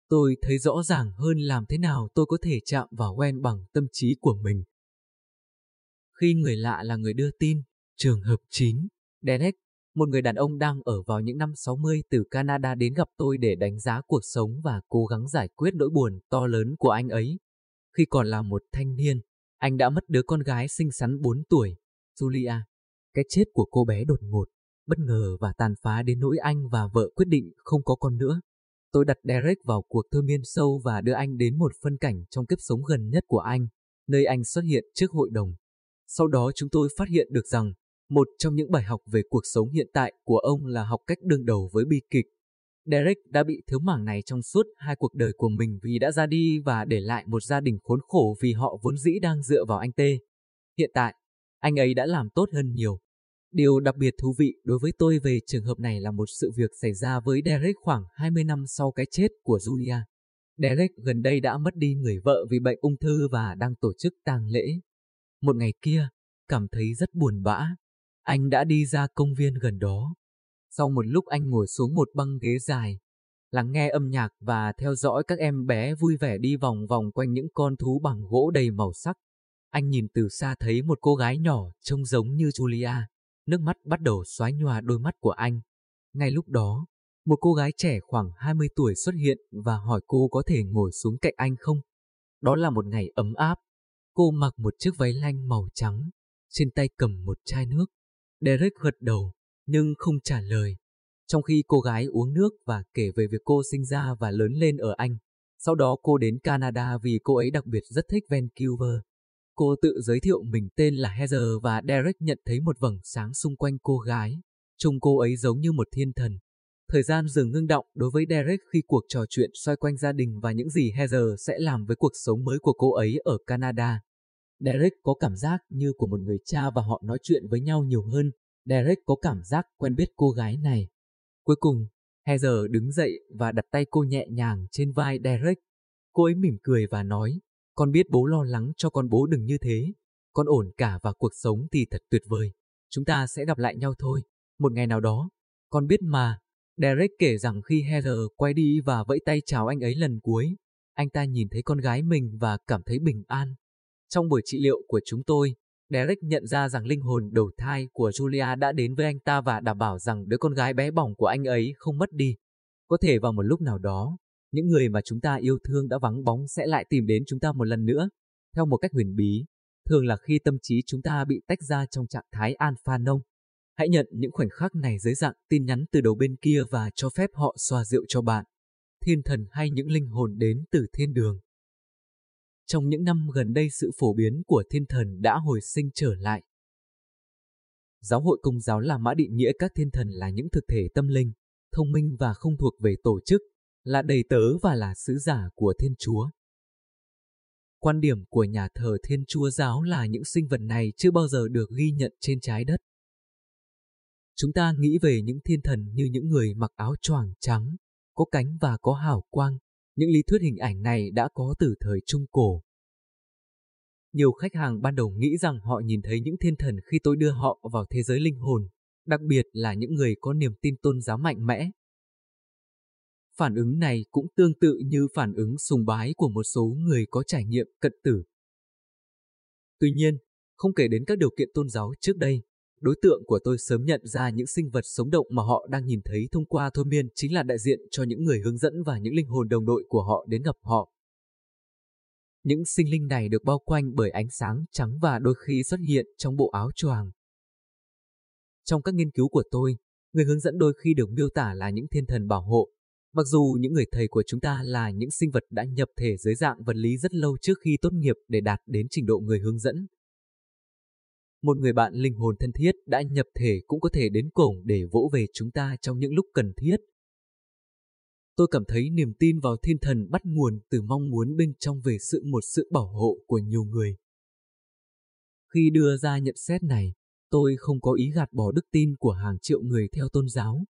Speaker 1: Tôi thấy rõ ràng hơn làm thế nào tôi có thể chạm vào Gwen bằng tâm trí của mình. Khi người lạ là người đưa tin, trường hợp 9, Derek, một người đàn ông đang ở vào những năm 60 từ Canada đến gặp tôi để đánh giá cuộc sống và cố gắng giải quyết nỗi buồn to lớn của anh ấy. Khi còn là một thanh niên, anh đã mất đứa con gái xinh xắn 4 tuổi, Julia. Cái chết của cô bé đột ngột, bất ngờ và tàn phá đến nỗi anh và vợ quyết định không có con nữa. Tôi đặt Derek vào cuộc thơ miên sâu và đưa anh đến một phân cảnh trong kiếp sống gần nhất của anh, nơi anh xuất hiện trước hội đồng. Sau đó chúng tôi phát hiện được rằng, một trong những bài học về cuộc sống hiện tại của ông là học cách đương đầu với bi kịch. Derek đã bị thiếu mảng này trong suốt hai cuộc đời của mình vì đã ra đi và để lại một gia đình khốn khổ vì họ vốn dĩ đang dựa vào anh Tê. Hiện tại, anh ấy đã làm tốt hơn nhiều, Điều đặc biệt thú vị đối với tôi về trường hợp này là một sự việc xảy ra với Derek khoảng 20 năm sau cái chết của Julia. Derek gần đây đã mất đi người vợ vì bệnh ung thư và đang tổ chức tang lễ. Một ngày kia, cảm thấy rất buồn bã. Anh đã đi ra công viên gần đó. Sau một lúc anh ngồi xuống một băng ghế dài, lắng nghe âm nhạc và theo dõi các em bé vui vẻ đi vòng vòng quanh những con thú bằng gỗ đầy màu sắc. Anh nhìn từ xa thấy một cô gái nhỏ trông giống như Julia. Nước mắt bắt đầu xóa nhòa đôi mắt của anh. Ngay lúc đó, một cô gái trẻ khoảng 20 tuổi xuất hiện và hỏi cô có thể ngồi xuống cạnh anh không. Đó là một ngày ấm áp. Cô mặc một chiếc váy lanh màu trắng, trên tay cầm một chai nước. Derek gật đầu, nhưng không trả lời. Trong khi cô gái uống nước và kể về việc cô sinh ra và lớn lên ở Anh. Sau đó cô đến Canada vì cô ấy đặc biệt rất thích Vancouver. Cô tự giới thiệu mình tên là Heather và Derek nhận thấy một vầng sáng xung quanh cô gái. Trông cô ấy giống như một thiên thần. Thời gian dừng ngưng động đối với Derek khi cuộc trò chuyện xoay quanh gia đình và những gì Heather sẽ làm với cuộc sống mới của cô ấy ở Canada. Derek có cảm giác như của một người cha và họ nói chuyện với nhau nhiều hơn. Derek có cảm giác quen biết cô gái này. Cuối cùng, Heather đứng dậy và đặt tay cô nhẹ nhàng trên vai Derek. Cô ấy mỉm cười và nói, con biết bố lo lắng cho con bố đừng như thế. Con ổn cả và cuộc sống thì thật tuyệt vời. Chúng ta sẽ gặp lại nhau thôi. Một ngày nào đó. Con biết mà. Derek kể rằng khi Heather quay đi và vẫy tay chào anh ấy lần cuối, anh ta nhìn thấy con gái mình và cảm thấy bình an. Trong buổi trị liệu của chúng tôi, Derek nhận ra rằng linh hồn đầu thai của Julia đã đến với anh ta và đảm bảo rằng đứa con gái bé bỏng của anh ấy không mất đi. Có thể vào một lúc nào đó, những người mà chúng ta yêu thương đã vắng bóng sẽ lại tìm đến chúng ta một lần nữa, theo một cách huyền bí, thường là khi tâm trí chúng ta bị tách ra trong trạng thái alpha nông. Hãy nhận những khoảnh khắc này dưới dạng tin nhắn từ đầu bên kia và cho phép họ xoa rượu cho bạn. Thiên thần hay những linh hồn đến từ thiên đường. Trong những năm gần đây sự phổ biến của thiên thần đã hồi sinh trở lại. Giáo hội công giáo là mã định nghĩa các thiên thần là những thực thể tâm linh, thông minh và không thuộc về tổ chức, là đầy tớ và là sứ giả của Thiên Chúa. Quan điểm của nhà thờ Thiên Chúa giáo là những sinh vật này chưa bao giờ được ghi nhận trên trái đất. Chúng ta nghĩ về những thiên thần như những người mặc áo choàng trắng, có cánh và có hào quang. Những lý thuyết hình ảnh này đã có từ thời Trung Cổ. Nhiều khách hàng ban đầu nghĩ rằng họ nhìn thấy những thiên thần khi tôi đưa họ vào thế giới linh hồn, đặc biệt là những người có niềm tin tôn giáo mạnh mẽ. Phản ứng này cũng tương tự như phản ứng sùng bái của một số người có trải nghiệm cận tử. Tuy nhiên, không kể đến các điều kiện tôn giáo trước đây, đối tượng của tôi sớm nhận ra những sinh vật sống động mà họ đang nhìn thấy thông qua thôi miên chính là đại diện cho những người hướng dẫn và những linh hồn đồng đội của họ đến gặp họ. Những sinh linh này được bao quanh bởi ánh sáng trắng và đôi khi xuất hiện trong bộ áo choàng. Trong các nghiên cứu của tôi, người hướng dẫn đôi khi được miêu tả là những thiên thần bảo hộ, mặc dù những người thầy của chúng ta là những sinh vật đã nhập thể dưới dạng vật lý rất lâu trước khi tốt nghiệp để đạt đến trình độ người hướng dẫn. Một người bạn linh hồn thân thiết đã nhập thể cũng có thể đến cổng để vỗ về chúng ta trong những lúc cần thiết. Tôi cảm thấy niềm tin vào thiên thần bắt nguồn từ mong muốn bên trong về sự một sự bảo hộ của nhiều người. Khi đưa ra nhận xét này, tôi không có ý gạt bỏ đức tin của hàng triệu người theo tôn giáo.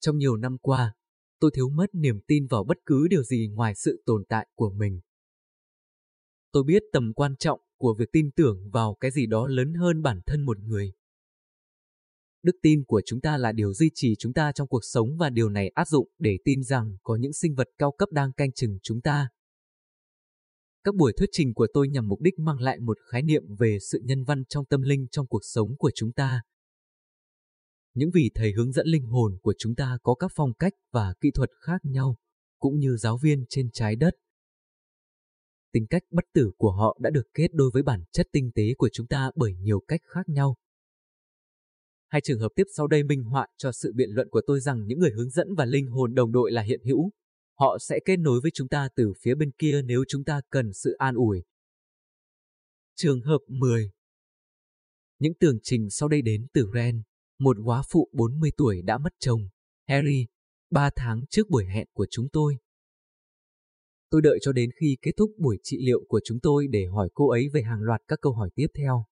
Speaker 1: Trong nhiều năm qua, tôi thiếu mất niềm tin vào bất cứ điều gì ngoài sự tồn tại của mình. Tôi biết tầm quan trọng của việc tin tưởng vào cái gì đó lớn hơn bản thân một người. Đức tin của chúng ta là điều duy trì chúng ta trong cuộc sống và điều này áp dụng để tin rằng có những sinh vật cao cấp đang canh chừng chúng ta. Các buổi thuyết trình của tôi nhằm mục đích mang lại một khái niệm về sự nhân văn trong tâm linh trong cuộc sống của chúng ta. Những vị thầy hướng dẫn linh hồn của chúng ta có các phong cách và kỹ thuật khác nhau, cũng như giáo viên trên trái đất tính cách bất tử của họ đã được kết đôi với bản chất tinh tế của chúng ta bởi nhiều cách khác nhau. Hai trường hợp tiếp sau đây minh họa cho sự biện luận của tôi rằng những người hướng dẫn và linh hồn đồng đội là hiện hữu. Họ sẽ kết nối với chúng ta từ phía bên kia nếu chúng ta cần sự an ủi. Trường hợp 10 Những tường trình sau đây đến từ Ren, một góa phụ 40 tuổi đã mất chồng, Harry, 3 tháng trước buổi hẹn của chúng tôi. Tôi đợi cho đến khi kết thúc buổi trị liệu của chúng tôi để hỏi cô ấy về hàng loạt các câu hỏi tiếp theo.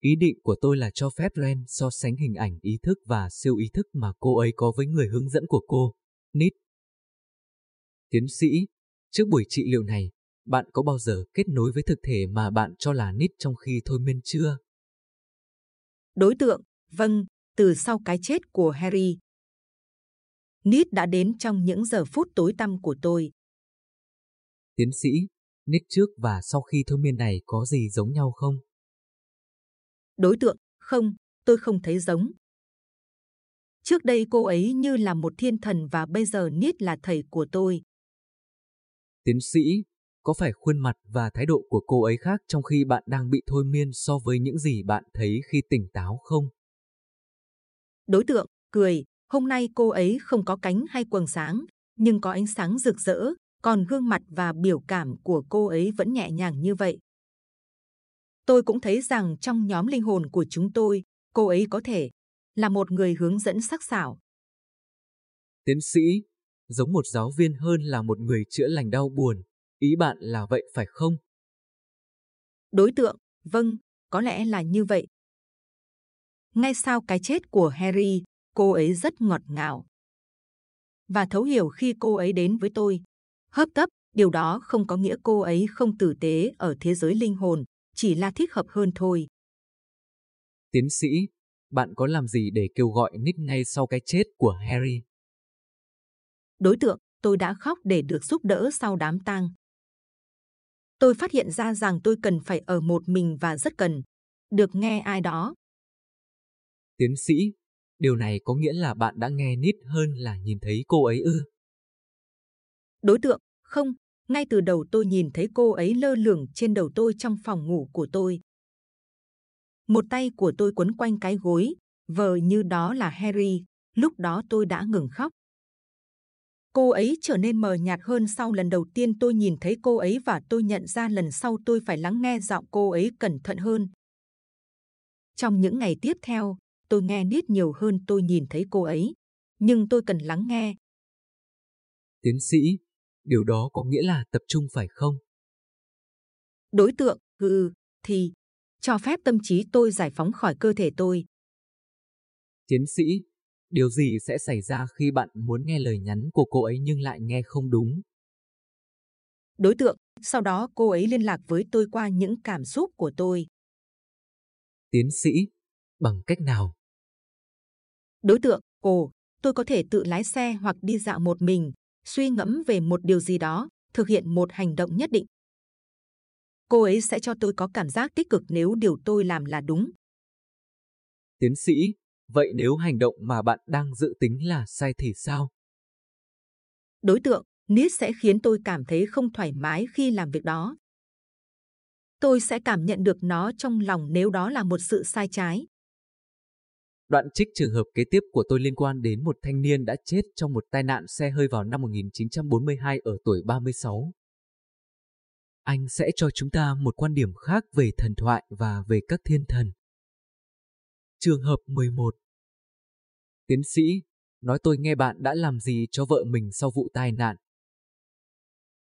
Speaker 1: Ý định của tôi là cho phép Ren so sánh hình ảnh ý thức và siêu ý thức mà cô ấy có với người hướng dẫn của cô, Nít. Tiến sĩ, trước buổi trị liệu này, bạn có bao giờ kết nối với thực thể mà bạn cho là Nít trong khi thôi miên chưa?
Speaker 4: Đối tượng, vâng, từ sau cái chết của Harry. Nít đã đến trong những giờ phút tối tăm của tôi.
Speaker 1: Tiến sĩ, Nít trước và sau khi thôi miên này có gì giống nhau không?
Speaker 4: Đối tượng, không, tôi không thấy giống. Trước đây cô ấy như là một thiên thần và bây giờ Nít là thầy của tôi.
Speaker 1: Tiến sĩ, có phải khuôn mặt và thái độ của cô ấy khác trong khi bạn đang bị thôi miên so với những gì bạn thấy khi tỉnh táo không?
Speaker 4: Đối tượng, cười, hôm nay cô ấy không có cánh hay quầng sáng, nhưng có ánh sáng rực rỡ, còn gương mặt và biểu cảm của cô ấy vẫn nhẹ nhàng như vậy. Tôi cũng thấy rằng trong nhóm linh hồn của chúng tôi, cô ấy có thể là một người hướng dẫn sắc sảo.
Speaker 1: Tiến sĩ, giống một giáo viên hơn là một người chữa lành đau buồn. Ý bạn là vậy phải không?
Speaker 4: Đối tượng, vâng, có lẽ là như vậy. Ngay sau cái chết của Harry, cô ấy rất ngọt ngào. Và thấu hiểu khi cô ấy đến với tôi. Hấp tấp, điều đó không có nghĩa cô ấy không tử tế ở thế giới linh hồn, chỉ là thích hợp hơn thôi.
Speaker 1: Tiến sĩ, bạn có làm gì để kêu gọi Nick ngay sau cái chết của Harry?
Speaker 4: Đối tượng, tôi đã khóc để được giúp đỡ sau đám tang. Tôi phát hiện ra rằng tôi cần phải ở một mình và rất cần được nghe ai đó.
Speaker 1: Tiến sĩ, điều này có nghĩa là bạn đã nghe nít hơn là nhìn thấy cô ấy ư?
Speaker 4: Đối tượng, không, ngay từ đầu tôi nhìn thấy cô ấy lơ lửng trên đầu tôi trong phòng ngủ của tôi. Một tay của tôi quấn quanh cái gối, vờ như đó là Harry, lúc đó tôi đã ngừng khóc. Cô ấy trở nên mờ nhạt hơn sau lần đầu tiên tôi nhìn thấy cô ấy và tôi nhận ra lần sau tôi phải lắng nghe giọng cô ấy cẩn thận hơn. Trong những ngày tiếp theo, tôi nghe nít nhiều hơn tôi nhìn thấy cô ấy, nhưng tôi cần lắng nghe.
Speaker 1: Tiến sĩ, điều đó có nghĩa là tập trung phải không?
Speaker 4: Đối tượng, ừ, thì cho phép tâm trí tôi giải phóng khỏi cơ thể tôi.
Speaker 1: Tiến sĩ, điều gì sẽ xảy ra khi bạn muốn nghe lời nhắn của cô ấy nhưng lại nghe không đúng?
Speaker 4: Đối tượng, sau đó cô ấy liên lạc với tôi qua những cảm xúc của tôi.
Speaker 1: Tiến sĩ, bằng cách nào?
Speaker 4: Đối tượng, ồ, tôi có thể tự lái xe hoặc đi dạo một mình, suy ngẫm về một điều gì đó, thực hiện một hành động nhất định. Cô ấy sẽ cho tôi có cảm giác tích cực nếu điều tôi làm là đúng.
Speaker 1: Tiến sĩ, vậy nếu hành động mà bạn đang dự tính là sai thì sao?
Speaker 4: Đối tượng, Nít sẽ khiến tôi cảm thấy không thoải mái khi làm việc đó. Tôi sẽ cảm nhận được nó trong lòng nếu đó là một sự sai trái.
Speaker 1: Đoạn trích trường hợp kế tiếp của tôi liên quan đến một thanh niên đã chết trong một tai nạn xe hơi vào năm 1942 ở tuổi 36. Anh sẽ cho chúng ta một quan điểm khác về thần thoại và về các thiên thần. Trường hợp 11 Tiến sĩ, nói tôi nghe bạn đã làm gì cho vợ mình sau vụ tai nạn.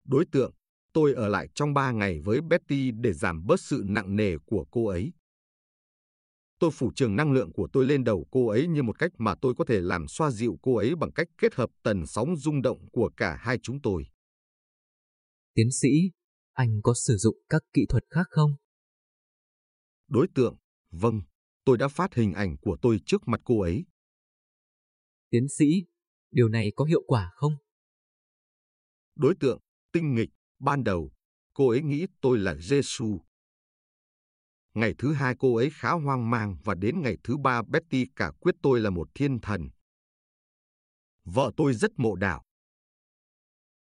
Speaker 2: Đối tượng, tôi ở lại trong 3 ngày với Betty để giảm bớt sự nặng nề của cô ấy. Tôi phủ trường năng lượng của tôi lên đầu cô ấy như một cách mà tôi có thể làm xoa dịu cô ấy bằng cách kết hợp tần sóng rung động của cả hai chúng tôi.
Speaker 1: Tiến sĩ, anh có sử dụng các kỹ thuật khác không?
Speaker 2: Đối tượng, vâng, tôi đã phát hình ảnh của tôi trước mặt cô ấy.
Speaker 1: Tiến sĩ, điều này có hiệu quả không?
Speaker 2: Đối tượng, tinh nghịch, ban đầu, cô ấy nghĩ tôi là Giêsu. Ngày thứ hai cô ấy khá hoang mang và đến ngày thứ ba Betty cả quyết tôi là một thiên thần. Vợ tôi rất mộ đạo.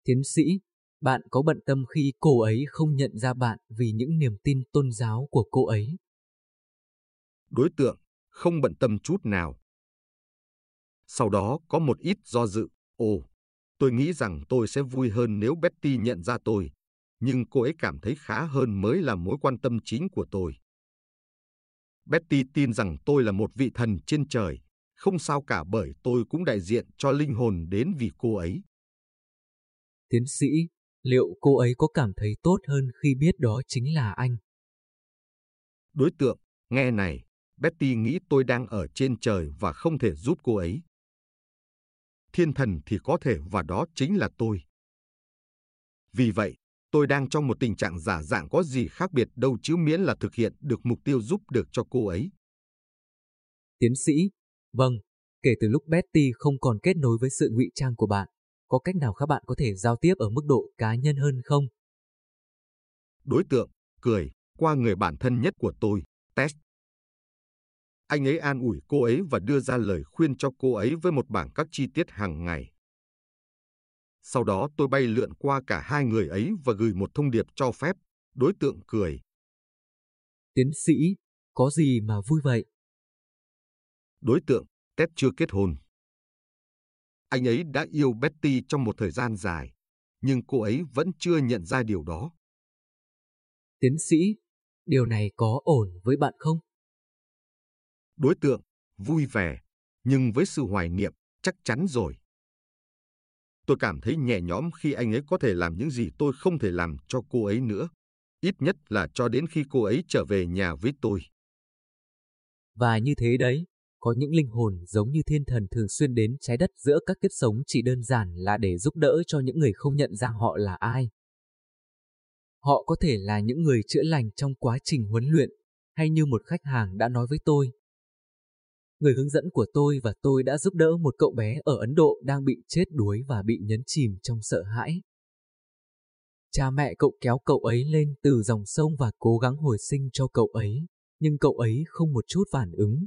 Speaker 1: Tiến sĩ, bạn có bận tâm khi cô ấy không nhận ra bạn vì những niềm tin tôn giáo của cô ấy?
Speaker 2: Đối tượng, không bận tâm chút nào. Sau đó có một ít do dự. Ồ, tôi nghĩ rằng tôi sẽ vui hơn nếu Betty nhận ra tôi. Nhưng cô ấy cảm thấy khá hơn mới là mối quan tâm chính của tôi. Betty tin rằng tôi là một vị thần trên trời, không sao cả bởi tôi cũng đại diện cho linh hồn đến vì cô ấy.
Speaker 1: Tiến sĩ, liệu cô ấy có cảm thấy tốt hơn khi biết đó chính là anh?
Speaker 2: Đối tượng, nghe này, Betty nghĩ tôi đang ở trên trời và không thể giúp cô ấy. Thiên thần thì có thể và đó chính là tôi. Vì vậy, tôi đang trong một tình trạng giả dạng có gì khác biệt đâu chứ miễn là thực hiện được mục tiêu giúp được cho cô ấy.
Speaker 1: Tiến sĩ, vâng, kể từ lúc Betty không còn kết nối với sự ngụy trang của bạn, có cách nào các bạn có thể giao tiếp ở mức độ cá nhân hơn không?
Speaker 2: Đối tượng, cười, qua người bạn thân nhất của tôi, Tess. Anh ấy an ủi cô ấy và đưa ra lời khuyên cho cô ấy với một bảng các chi tiết hàng ngày. Sau đó tôi bay lượn qua cả hai người ấy và gửi một thông điệp cho phép. Đối tượng cười.
Speaker 1: Tiến sĩ, có gì mà vui vậy?
Speaker 2: Đối tượng, Ted chưa kết hôn. Anh ấy đã yêu Betty trong một thời gian dài, nhưng cô ấy vẫn chưa nhận ra điều đó.
Speaker 1: Tiến sĩ, điều này có ổn với bạn không?
Speaker 2: Đối tượng, vui vẻ, nhưng với sự hoài niệm, chắc chắn rồi. Tôi cảm thấy nhẹ nhõm khi anh ấy có thể làm những gì tôi không thể làm cho cô ấy nữa. Ít nhất là cho đến khi cô ấy trở về nhà với tôi.
Speaker 1: Và như thế đấy, có những linh hồn giống như thiên thần thường xuyên đến trái đất giữa các kiếp sống chỉ đơn giản là để giúp đỡ cho những người không nhận ra họ là ai. Họ có thể là những người chữa lành trong quá trình huấn luyện, hay như một khách hàng đã nói với tôi, Người hướng dẫn của tôi và tôi đã giúp đỡ một cậu bé ở Ấn Độ đang bị chết đuối và bị nhấn chìm trong sợ hãi. Cha mẹ cậu kéo cậu ấy lên từ dòng sông và cố gắng hồi sinh cho cậu ấy, nhưng cậu ấy không một chút phản ứng.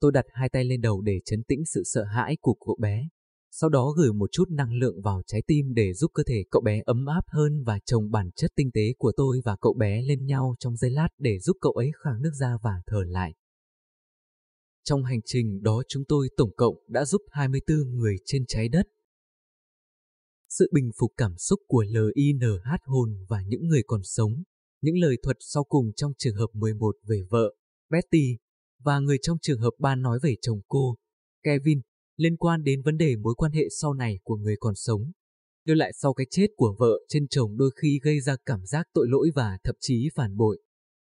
Speaker 1: Tôi đặt hai tay lên đầu để chấn tĩnh sự sợ hãi của cậu bé, sau đó gửi một chút năng lượng vào trái tim để giúp cơ thể cậu bé ấm áp hơn và trồng bản chất tinh tế của tôi và cậu bé lên nhau trong giây lát để giúp cậu ấy kháng nước ra và thở lại. Trong hành trình đó chúng tôi tổng cộng đã giúp 24 người trên trái đất. Sự bình phục cảm xúc của LINH hồn và những người còn sống, những lời thuật sau cùng trong trường hợp 11 về vợ, Betty, và người trong trường hợp 3 nói về chồng cô, Kevin, liên quan đến vấn đề mối quan hệ sau này của người còn sống. Đưa lại sau cái chết của vợ trên chồng đôi khi gây ra cảm giác tội lỗi và thậm chí phản bội.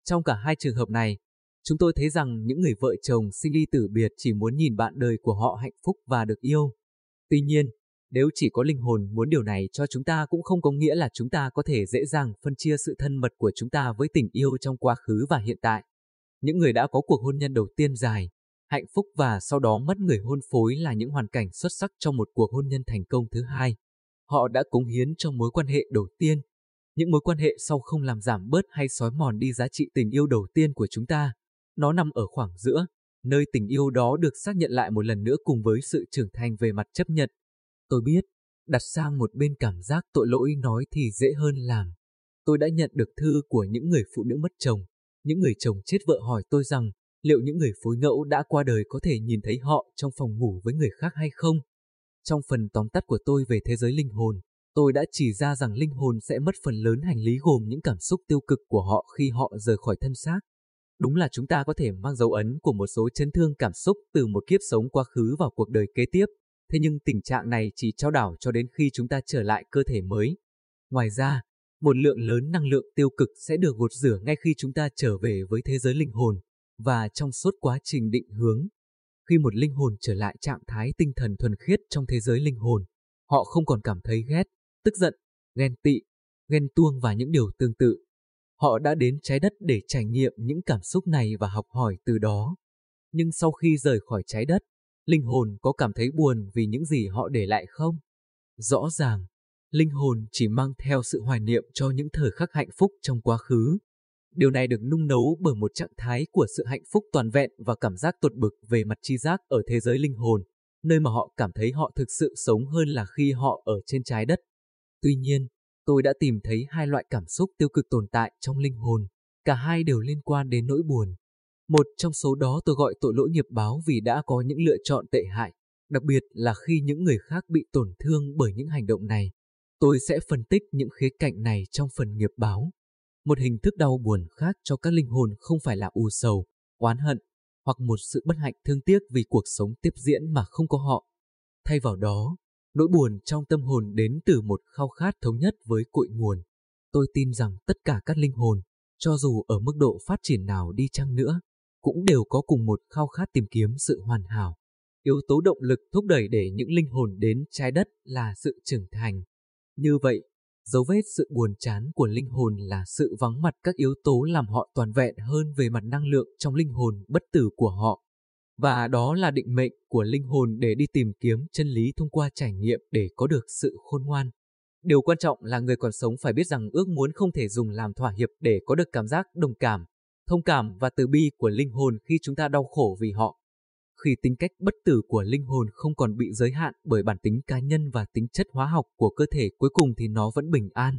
Speaker 1: Trong cả hai trường hợp này, chúng tôi thấy rằng những người vợ chồng sinh ly tử biệt chỉ muốn nhìn bạn đời của họ hạnh phúc và được yêu. Tuy nhiên, nếu chỉ có linh hồn muốn điều này cho chúng ta cũng không có nghĩa là chúng ta có thể dễ dàng phân chia sự thân mật của chúng ta với tình yêu trong quá khứ và hiện tại. Những người đã có cuộc hôn nhân đầu tiên dài, hạnh phúc và sau đó mất người hôn phối là những hoàn cảnh xuất sắc trong một cuộc hôn nhân thành công thứ hai. Họ đã cống hiến cho mối quan hệ đầu tiên. Những mối quan hệ sau không làm giảm bớt hay xói mòn đi giá trị tình yêu đầu tiên của chúng ta. Nó nằm ở khoảng giữa, nơi tình yêu đó được xác nhận lại một lần nữa cùng với sự trưởng thành về mặt chấp nhận. Tôi biết, đặt sang một bên cảm giác tội lỗi nói thì dễ hơn làm. Tôi đã nhận được thư của những người phụ nữ mất chồng. Những người chồng chết vợ hỏi tôi rằng liệu những người phối ngẫu đã qua đời có thể nhìn thấy họ trong phòng ngủ với người khác hay không? Trong phần tóm tắt của tôi về thế giới linh hồn, tôi đã chỉ ra rằng linh hồn sẽ mất phần lớn hành lý gồm những cảm xúc tiêu cực của họ khi họ rời khỏi thân xác. Đúng là chúng ta có thể mang dấu ấn của một số chấn thương cảm xúc từ một kiếp sống quá khứ vào cuộc đời kế tiếp, thế nhưng tình trạng này chỉ trao đảo cho đến khi chúng ta trở lại cơ thể mới. Ngoài ra, một lượng lớn năng lượng tiêu cực sẽ được gột rửa ngay khi chúng ta trở về với thế giới linh hồn và trong suốt quá trình định hướng. Khi một linh hồn trở lại trạng thái tinh thần thuần khiết trong thế giới linh hồn, họ không còn cảm thấy ghét, tức giận, ghen tị, ghen tuông và những điều tương tự. Họ đã đến trái đất để trải nghiệm những cảm xúc này và học hỏi từ đó. Nhưng sau khi rời khỏi trái đất, linh hồn có cảm thấy buồn vì những gì họ để lại không? Rõ ràng, linh hồn chỉ mang theo sự hoài niệm cho những thời khắc hạnh phúc trong quá khứ. Điều này được nung nấu bởi một trạng thái của sự hạnh phúc toàn vẹn và cảm giác tột bực về mặt tri giác ở thế giới linh hồn, nơi mà họ cảm thấy họ thực sự sống hơn là khi họ ở trên trái đất. Tuy nhiên, tôi đã tìm thấy hai loại cảm xúc tiêu cực tồn tại trong linh hồn, cả hai đều liên quan đến nỗi buồn. Một trong số đó tôi gọi tội lỗi nghiệp báo vì đã có những lựa chọn tệ hại, đặc biệt là khi những người khác bị tổn thương bởi những hành động này. Tôi sẽ phân tích những khía cạnh này trong phần nghiệp báo. Một hình thức đau buồn khác cho các linh hồn không phải là u sầu, oán hận, hoặc một sự bất hạnh thương tiếc vì cuộc sống tiếp diễn mà không có họ. Thay vào đó, nỗi buồn trong tâm hồn đến từ một khao khát thống nhất với cội nguồn. Tôi tin rằng tất cả các linh hồn, cho dù ở mức độ phát triển nào đi chăng nữa, cũng đều có cùng một khao khát tìm kiếm sự hoàn hảo. Yếu tố động lực thúc đẩy để những linh hồn đến trái đất là sự trưởng thành. Như vậy, Dấu vết sự buồn chán của linh hồn là sự vắng mặt các yếu tố làm họ toàn vẹn hơn về mặt năng lượng trong linh hồn bất tử của họ. Và đó là định mệnh của linh hồn để đi tìm kiếm chân lý thông qua trải nghiệm để có được sự khôn ngoan. Điều quan trọng là người còn sống phải biết rằng ước muốn không thể dùng làm thỏa hiệp để có được cảm giác đồng cảm, thông cảm và từ bi của linh hồn khi chúng ta đau khổ vì họ khi tính cách bất tử của linh hồn không còn bị giới hạn bởi bản tính cá nhân và tính chất hóa học của cơ thể cuối cùng thì nó vẫn bình an.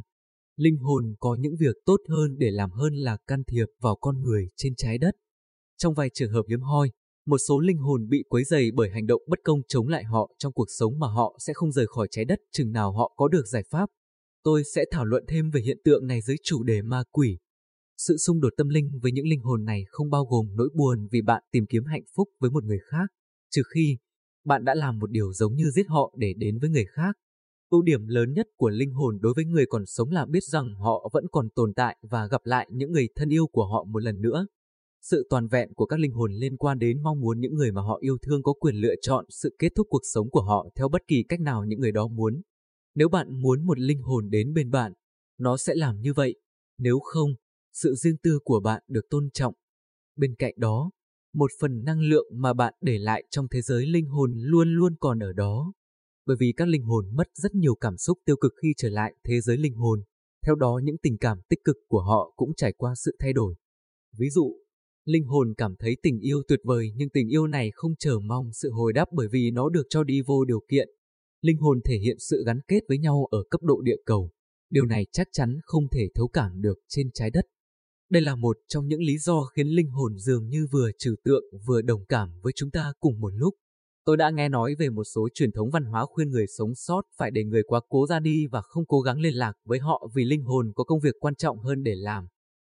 Speaker 1: Linh hồn có những việc tốt hơn để làm hơn là can thiệp vào con người trên trái đất. Trong vài trường hợp hiếm hoi, một số linh hồn bị quấy dày bởi hành động bất công chống lại họ trong cuộc sống mà họ sẽ không rời khỏi trái đất chừng nào họ có được giải pháp. Tôi sẽ thảo luận thêm về hiện tượng này dưới chủ đề ma quỷ, sự xung đột tâm linh với những linh hồn này không bao gồm nỗi buồn vì bạn tìm kiếm hạnh phúc với một người khác, trừ khi bạn đã làm một điều giống như giết họ để đến với người khác. Ưu điểm lớn nhất của linh hồn đối với người còn sống là biết rằng họ vẫn còn tồn tại và gặp lại những người thân yêu của họ một lần nữa. Sự toàn vẹn của các linh hồn liên quan đến mong muốn những người mà họ yêu thương có quyền lựa chọn sự kết thúc cuộc sống của họ theo bất kỳ cách nào những người đó muốn. Nếu bạn muốn một linh hồn đến bên bạn, nó sẽ làm như vậy. Nếu không, sự riêng tư của bạn được tôn trọng. Bên cạnh đó, một phần năng lượng mà bạn để lại trong thế giới linh hồn luôn luôn còn ở đó. bởi vì các linh hồn mất rất nhiều cảm xúc tiêu cực khi trở lại thế giới linh hồn. Theo đó những tình cảm tích cực của họ cũng trải qua sự thay đổi. Ví dụ, linh hồn cảm thấy tình yêu tuyệt vời nhưng tình yêu này không chờ mong sự hồi đáp bởi vì nó được cho đi vô điều kiện. Linh hồn thể hiện sự gắn kết với nhau ở cấp độ địa cầu. Điều này chắc chắn không thể thấu cảm được trên trái đất. Đây là một trong những lý do khiến linh hồn dường như vừa trừ tượng vừa đồng cảm với chúng ta cùng một lúc. Tôi đã nghe nói về một số truyền thống văn hóa khuyên người sống sót phải để người quá cố ra đi và không cố gắng liên lạc với họ vì linh hồn có công việc quan trọng hơn để làm.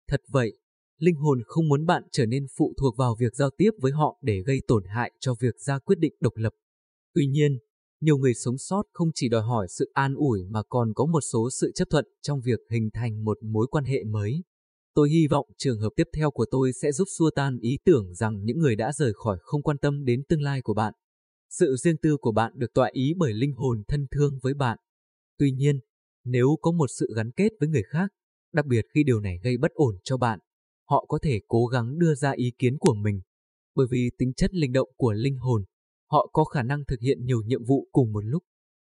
Speaker 1: Thật vậy, linh hồn không muốn bạn trở nên phụ thuộc vào việc giao tiếp với họ để gây tổn hại cho việc ra quyết định độc lập. Tuy nhiên, nhiều người sống sót không chỉ đòi hỏi sự an ủi mà còn có một số sự chấp thuận trong việc hình thành một mối quan hệ mới. Tôi hy vọng trường hợp tiếp theo của tôi sẽ giúp xua tan ý tưởng rằng những người đã rời khỏi không quan tâm đến tương lai của bạn. Sự riêng tư của bạn được tọa ý bởi linh hồn thân thương với bạn. Tuy nhiên, nếu có một sự gắn kết với người khác, đặc biệt khi điều này gây bất ổn cho bạn, họ có thể cố gắng đưa ra ý kiến của mình. Bởi vì tính chất linh động của linh hồn, họ có khả năng thực hiện nhiều nhiệm vụ cùng một lúc.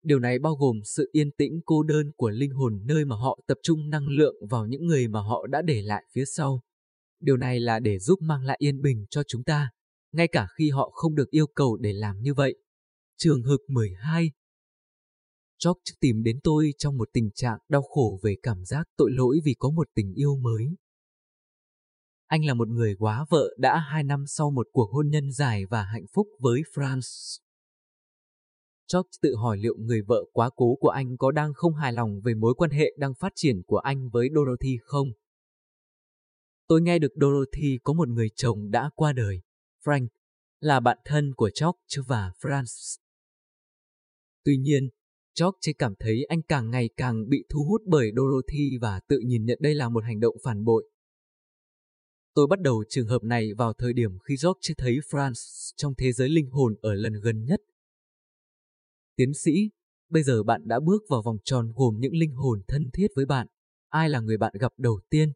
Speaker 1: Điều này bao gồm sự yên tĩnh cô đơn của linh hồn nơi mà họ tập trung năng lượng vào những người mà họ đã để lại phía sau. Điều này là để giúp mang lại yên bình cho chúng ta, ngay cả khi họ không được yêu cầu để làm như vậy. Trường hợp 12 George tìm đến tôi trong một tình trạng đau khổ về cảm giác tội lỗi vì có một tình yêu mới. Anh là một người quá vợ đã hai năm sau một cuộc hôn nhân dài và hạnh phúc với France. George tự hỏi liệu người vợ quá cố của anh có đang không hài lòng về mối quan hệ đang phát triển của anh với Dorothy không? Tôi nghe được Dorothy có một người chồng đã qua đời, Frank, là bạn thân của George và France. Tuy nhiên, George cảm thấy anh càng ngày càng bị thu hút bởi Dorothy và tự nhìn nhận đây là một hành động phản bội. Tôi bắt đầu trường hợp này vào thời điểm khi George thấy France trong thế giới linh hồn ở lần gần nhất. Tiến sĩ, bây giờ bạn đã bước vào vòng tròn gồm những linh hồn thân thiết với bạn. Ai là người bạn gặp đầu tiên?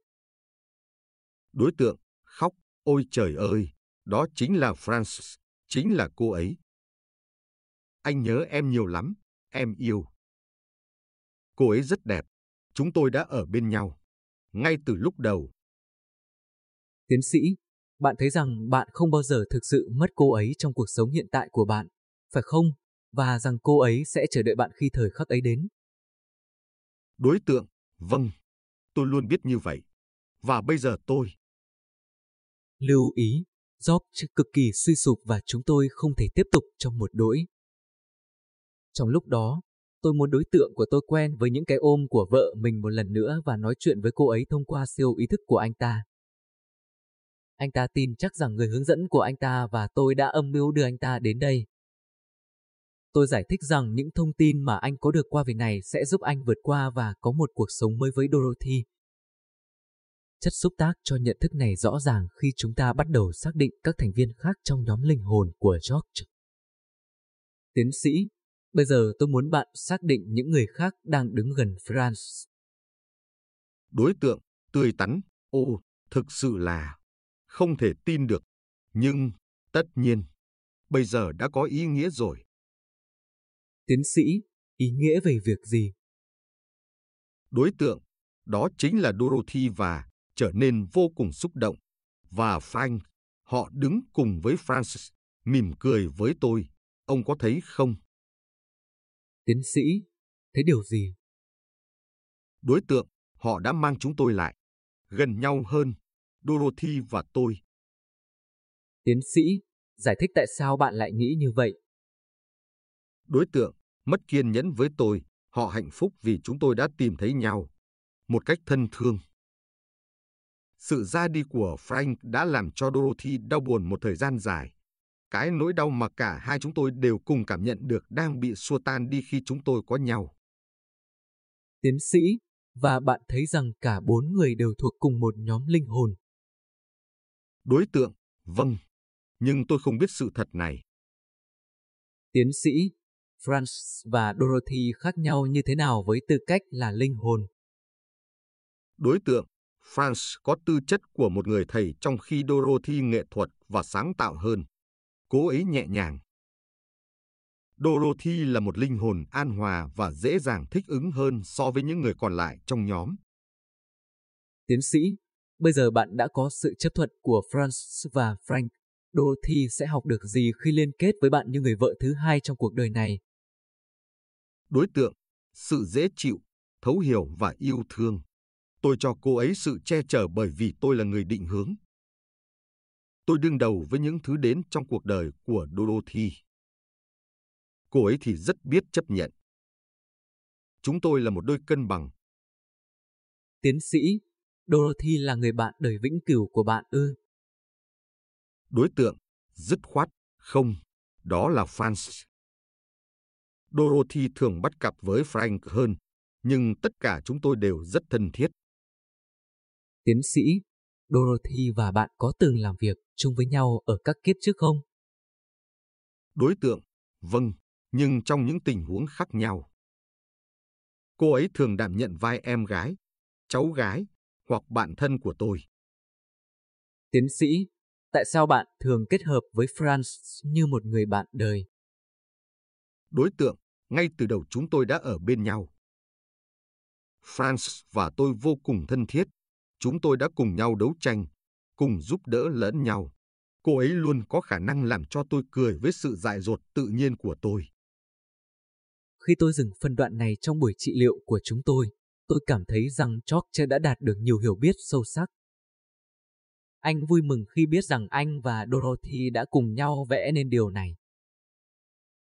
Speaker 2: Đối tượng, khóc, ôi trời ơi, đó chính là France, chính là cô ấy. Anh nhớ em nhiều lắm, em yêu. Cô ấy rất đẹp, chúng tôi đã ở bên nhau, ngay từ lúc đầu.
Speaker 1: Tiến sĩ, bạn thấy rằng bạn không bao giờ thực sự mất cô ấy trong cuộc sống hiện tại của bạn, phải không? Và rằng cô ấy sẽ chờ đợi bạn khi thời khắc ấy đến.
Speaker 2: Đối tượng, vâng, tôi luôn biết như vậy. Và bây giờ tôi.
Speaker 1: Lưu ý, George cực kỳ suy sụp và chúng tôi không thể tiếp tục trong một đỗi. Trong lúc đó, tôi muốn đối tượng của tôi quen với những cái ôm của vợ mình một lần nữa và nói chuyện với cô ấy thông qua siêu ý thức của anh ta. Anh ta tin chắc rằng người hướng dẫn của anh ta và tôi đã âm mưu đưa anh ta đến đây. Tôi giải thích rằng những thông tin mà anh có được qua việc này sẽ giúp anh vượt qua và có một cuộc sống mới với Dorothy. Chất xúc tác cho nhận thức này rõ ràng khi chúng ta bắt đầu xác định các thành viên khác trong nhóm linh hồn của George. Tiến sĩ, bây giờ tôi muốn bạn xác định những người khác đang đứng gần France.
Speaker 2: Đối tượng, tươi tắn, ô, thực sự là không thể tin được. Nhưng, tất nhiên, bây giờ đã có ý nghĩa rồi.
Speaker 1: Tiến sĩ, ý nghĩa về việc gì?
Speaker 2: Đối tượng, đó chính là Dorothy và trở nên vô cùng xúc động. Và Frank, họ đứng cùng với Francis, mỉm cười với tôi. Ông có thấy không?
Speaker 1: Tiến sĩ, thấy điều gì?
Speaker 2: Đối tượng, họ đã mang chúng tôi lại. Gần nhau hơn, Dorothy và tôi.
Speaker 1: Tiến sĩ, giải thích tại sao bạn lại nghĩ như vậy?
Speaker 2: Đối tượng, mất kiên nhẫn với tôi, họ hạnh phúc vì chúng tôi đã tìm thấy nhau. Một cách thân thương. Sự ra đi của Frank đã làm cho Dorothy đau buồn một thời gian dài. Cái nỗi đau mà cả hai chúng tôi đều cùng cảm nhận được đang bị xua tan đi khi chúng tôi có nhau.
Speaker 1: Tiến sĩ, và bạn thấy rằng cả bốn người đều thuộc cùng một nhóm linh hồn.
Speaker 2: Đối tượng, vâng, nhưng tôi không biết sự thật này.
Speaker 1: Tiến sĩ, Franz và Dorothy khác nhau như thế nào với tư cách là linh hồn?
Speaker 2: Đối tượng, Franz có tư chất của một người thầy trong khi Dorothy nghệ thuật và sáng tạo hơn. Cô ấy nhẹ nhàng. Dorothy là một linh hồn an hòa và dễ dàng thích ứng hơn so với những người còn lại trong nhóm.
Speaker 1: Tiến sĩ, bây giờ bạn đã có sự chấp thuận của Franz và Frank. Dorothy sẽ học được gì khi liên kết với bạn như người vợ thứ hai trong cuộc đời này?
Speaker 2: Đối tượng, sự dễ chịu, thấu hiểu và yêu thương. Tôi cho cô ấy sự che chở bởi vì tôi là người định hướng. Tôi đương đầu với những thứ đến trong cuộc đời của Dorothy. Cô ấy thì rất biết chấp nhận. Chúng tôi là một đôi cân bằng.
Speaker 1: Tiến sĩ, Dorothy là người bạn đời vĩnh cửu của bạn ư?
Speaker 2: Đối tượng, dứt khoát, không, đó là Franz. Dorothy thường bắt cặp với Frank hơn, nhưng tất cả chúng tôi đều rất thân thiết.
Speaker 1: Tiến sĩ, Dorothy và bạn có từng làm việc chung với nhau ở các kiếp trước không?
Speaker 2: Đối tượng, vâng, nhưng trong những tình huống khác nhau. Cô ấy thường đảm nhận vai em gái, cháu gái hoặc bạn thân của tôi.
Speaker 1: Tiến sĩ, tại sao bạn thường kết hợp với Franz như một người bạn đời?
Speaker 2: Đối tượng, ngay từ đầu chúng tôi đã ở bên nhau. Franz và tôi vô cùng thân thiết. Chúng tôi đã cùng nhau đấu tranh, cùng giúp đỡ lẫn nhau. Cô ấy luôn có khả năng làm cho tôi cười với sự dại dột tự nhiên của tôi.
Speaker 1: Khi tôi dừng phân đoạn này trong buổi trị liệu của chúng tôi, tôi cảm thấy rằng George đã đạt được nhiều hiểu biết sâu sắc. Anh vui mừng khi biết rằng anh và Dorothy đã cùng nhau vẽ nên điều này.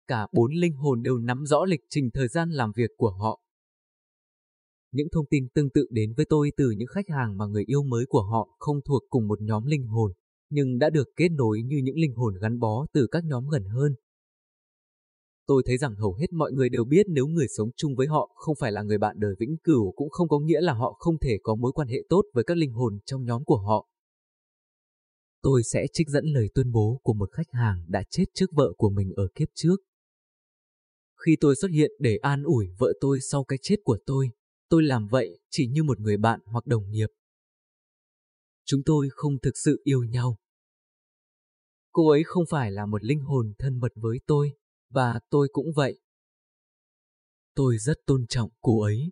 Speaker 1: Cả bốn linh hồn đều nắm rõ lịch trình thời gian làm việc của họ. Những thông tin tương tự đến với tôi từ những khách hàng mà người yêu mới của họ không thuộc cùng một nhóm linh hồn, nhưng đã được kết nối như những linh hồn gắn bó từ các nhóm gần hơn. Tôi thấy rằng hầu hết mọi người đều biết nếu người sống chung với họ không phải là người bạn đời vĩnh cửu cũng không có nghĩa là họ không thể có mối quan hệ tốt với các linh hồn trong nhóm của họ. Tôi sẽ trích dẫn lời tuyên bố của một khách hàng đã chết trước vợ của mình ở kiếp trước. Khi tôi xuất hiện để an ủi vợ tôi sau cái chết của tôi, tôi làm vậy chỉ như một người bạn hoặc đồng nghiệp. Chúng tôi không thực sự yêu nhau. Cô ấy không phải là một linh hồn thân mật với tôi, và tôi cũng vậy. Tôi rất tôn trọng cô ấy.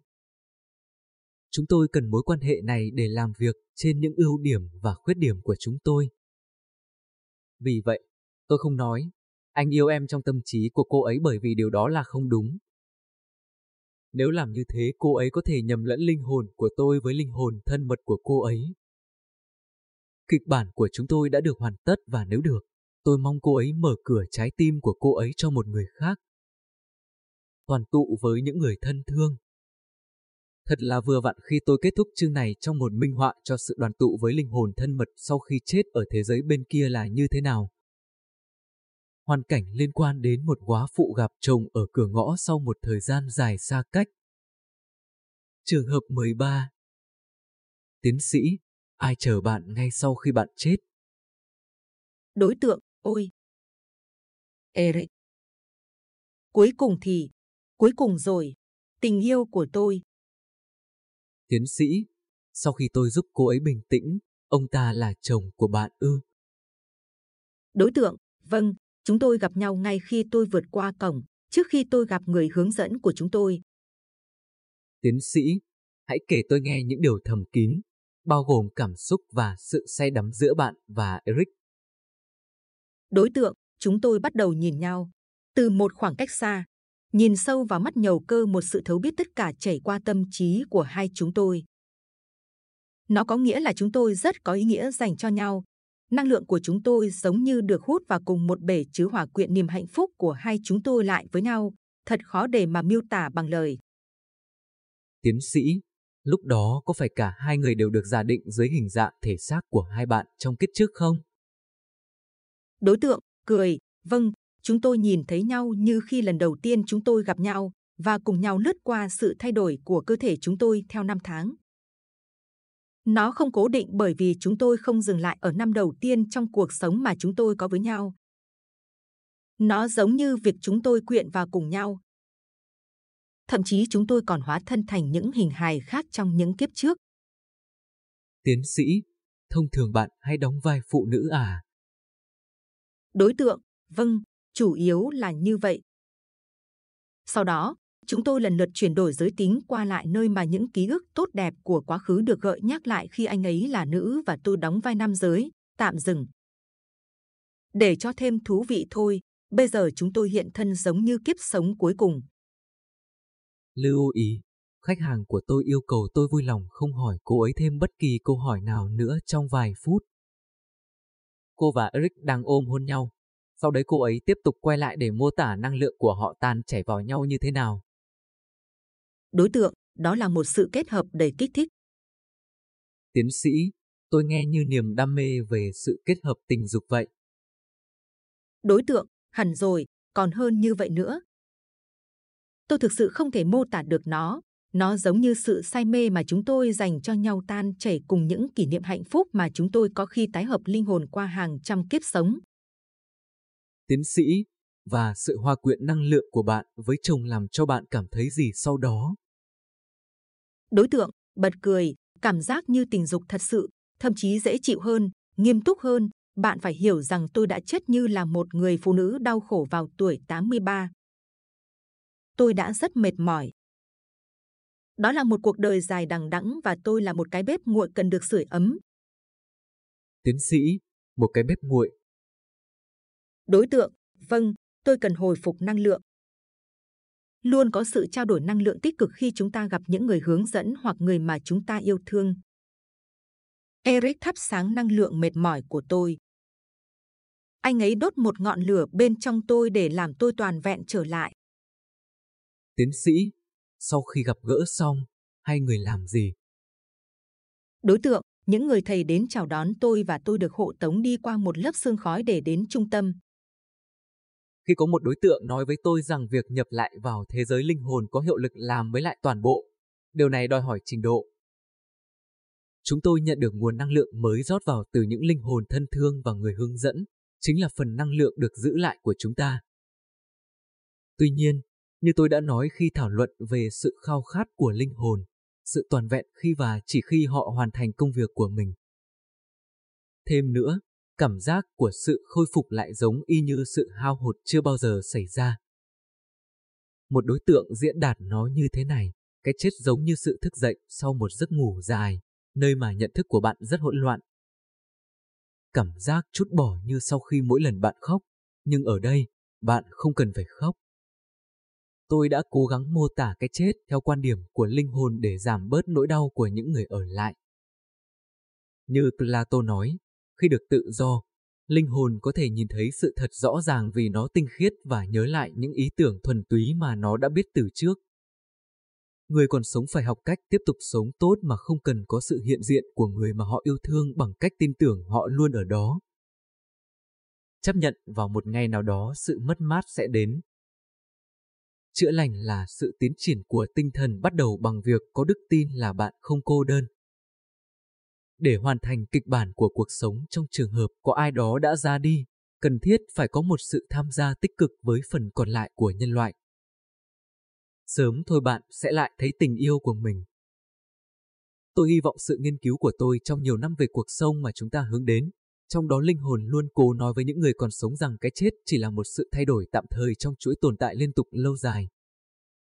Speaker 1: Chúng tôi cần mối quan hệ này để làm việc trên những ưu điểm và khuyết điểm của chúng tôi. Vì vậy, tôi không nói, anh yêu em trong tâm trí của cô ấy bởi vì điều đó là không đúng. Nếu làm như thế cô ấy có thể nhầm lẫn linh hồn của tôi với linh hồn thân mật của cô ấy. Kịch bản của chúng tôi đã được hoàn tất và nếu được, tôi mong cô ấy mở cửa trái tim của cô ấy cho một người khác. Toàn tụ với những người thân thương. Thật là vừa vặn khi tôi kết thúc chương này trong một minh họa cho sự đoàn tụ với linh hồn thân mật sau khi chết ở thế giới bên kia là như thế nào. Hoàn cảnh liên quan đến một góa phụ gặp chồng ở cửa ngõ sau một thời gian dài xa cách. Trường hợp 13 Tiến sĩ, ai chờ bạn ngay sau khi bạn chết?
Speaker 4: Đối tượng, ôi! Eric. Cuối cùng thì, cuối cùng rồi, tình yêu của tôi.
Speaker 1: Tiến sĩ, sau khi tôi giúp cô ấy bình tĩnh, ông ta là chồng của bạn ư?
Speaker 4: Đối tượng, vâng, chúng tôi gặp nhau ngay khi tôi vượt qua cổng, trước khi tôi gặp người hướng dẫn của chúng tôi.
Speaker 1: Tiến sĩ, hãy kể tôi nghe những điều thầm kín, bao gồm cảm xúc và sự say đắm giữa bạn và Eric.
Speaker 4: Đối tượng, chúng tôi bắt đầu nhìn nhau. Từ một khoảng cách xa, nhìn sâu vào mắt nhầu cơ một sự thấu biết tất cả chảy qua tâm trí của hai chúng tôi. Nó có nghĩa là chúng tôi rất có ý nghĩa dành cho nhau. Năng lượng của chúng tôi giống như được hút vào cùng một bể chứa hòa quyện niềm hạnh phúc của hai chúng tôi lại với nhau. Thật khó để mà miêu tả bằng lời.
Speaker 1: Tiến sĩ, lúc đó có phải cả hai người đều được giả định dưới hình dạng thể xác của hai bạn trong kiếp trước không?
Speaker 4: Đối tượng, cười, vâng, chúng tôi nhìn thấy nhau như khi lần đầu tiên chúng tôi gặp nhau và cùng nhau lướt qua sự thay đổi của cơ thể chúng tôi theo năm tháng. Nó không cố định bởi vì chúng tôi không dừng lại ở năm đầu tiên trong cuộc sống mà chúng tôi có với nhau. Nó giống như việc chúng tôi quyện vào cùng nhau. Thậm chí chúng tôi còn hóa thân thành những hình hài khác trong những kiếp trước.
Speaker 1: Tiến sĩ, thông thường bạn hay đóng vai phụ nữ à?
Speaker 4: Đối tượng, vâng, chủ yếu là như vậy. Sau đó, chúng tôi lần lượt chuyển đổi giới tính qua lại nơi mà những ký ức tốt đẹp của quá khứ được gợi nhắc lại khi anh ấy là nữ và tôi đóng vai nam giới, tạm dừng. Để cho thêm thú vị thôi, bây giờ chúng tôi hiện thân giống như kiếp sống cuối cùng.
Speaker 1: Lưu ý, khách hàng của tôi yêu cầu tôi vui lòng không hỏi cô ấy thêm bất kỳ câu hỏi nào nữa trong vài phút. Cô và Eric đang ôm hôn nhau. Sau đấy cô ấy tiếp tục quay lại để mô tả năng lượng của họ tan chảy vào nhau như thế nào.
Speaker 4: Đối tượng, đó là một sự kết hợp đầy kích thích.
Speaker 1: Tiến sĩ, tôi nghe như niềm đam mê về sự kết hợp tình dục vậy.
Speaker 4: Đối tượng, hẳn rồi, còn hơn như vậy nữa. Tôi thực sự không thể mô tả được nó. Nó giống như sự say mê mà chúng tôi dành cho nhau tan chảy cùng những kỷ niệm hạnh phúc mà chúng tôi có khi tái hợp linh hồn qua hàng trăm kiếp sống.
Speaker 1: Tiến sĩ, và sự hòa quyện năng lượng của bạn với chồng làm cho bạn cảm thấy gì sau đó?
Speaker 4: Đối tượng, bật cười, cảm giác như tình dục thật sự, thậm chí dễ chịu hơn, nghiêm túc hơn. Bạn phải hiểu rằng tôi đã chết như là một người phụ nữ đau khổ vào tuổi 83. Tôi đã rất mệt mỏi. Đó là một cuộc đời dài đằng đẵng và tôi là một cái bếp nguội cần được sưởi ấm.
Speaker 1: Tiến sĩ, một cái bếp nguội.
Speaker 4: Đối tượng, vâng, tôi cần hồi phục năng lượng. Luôn có sự trao đổi năng lượng tích cực khi chúng ta gặp những người hướng dẫn hoặc người mà chúng ta yêu thương. Eric thắp sáng năng lượng mệt mỏi của tôi. Anh ấy đốt một ngọn lửa bên trong tôi để làm tôi toàn vẹn trở lại.
Speaker 1: Tiến sĩ, sau khi gặp gỡ xong, hai người làm gì?
Speaker 4: Đối tượng, những người thầy đến chào đón tôi và tôi được hộ tống đi qua một lớp sương khói để đến trung tâm.
Speaker 1: Khi có một đối tượng nói với tôi rằng việc nhập lại vào thế giới linh hồn có hiệu lực làm với lại toàn bộ, điều này đòi hỏi trình độ. Chúng tôi nhận được nguồn năng lượng mới rót vào từ những linh hồn thân thương và người hướng dẫn, chính là phần năng lượng được giữ lại của chúng ta. Tuy nhiên, như tôi đã nói khi thảo luận về sự khao khát của linh hồn, sự toàn vẹn khi và chỉ khi họ hoàn thành công việc của mình. Thêm nữa, cảm giác của sự khôi phục lại giống y như sự hao hụt chưa bao giờ xảy ra. Một đối tượng diễn đạt nó như thế này, cái chết giống như sự thức dậy sau một giấc ngủ dài, nơi mà nhận thức của bạn rất hỗn loạn. Cảm giác chút bỏ như sau khi mỗi lần bạn khóc, nhưng ở đây, bạn không cần phải khóc. Tôi đã cố gắng mô tả cái chết theo quan điểm của linh hồn để giảm bớt nỗi đau của những người ở lại. Như Plato nói, khi được tự do, linh hồn có thể nhìn thấy sự thật rõ ràng vì nó tinh khiết và nhớ lại những ý tưởng thuần túy mà nó đã biết từ trước. Người còn sống phải học cách tiếp tục sống tốt mà không cần có sự hiện diện của người mà họ yêu thương bằng cách tin tưởng họ luôn ở đó. Chấp nhận vào một ngày nào đó sự mất mát sẽ đến. Chữa lành là sự tiến triển của tinh thần bắt đầu bằng việc có đức tin là bạn không cô đơn. Để hoàn thành kịch bản của cuộc sống trong trường hợp có ai đó đã ra đi, cần thiết phải có một sự tham gia tích cực với phần còn lại của nhân loại. Sớm thôi bạn sẽ lại thấy tình yêu của mình. Tôi hy vọng sự nghiên cứu của tôi trong nhiều năm về cuộc sống mà chúng ta hướng đến, trong đó linh hồn luôn cố nói với những người còn sống rằng cái chết chỉ là một sự thay đổi tạm thời trong chuỗi tồn tại liên tục lâu dài.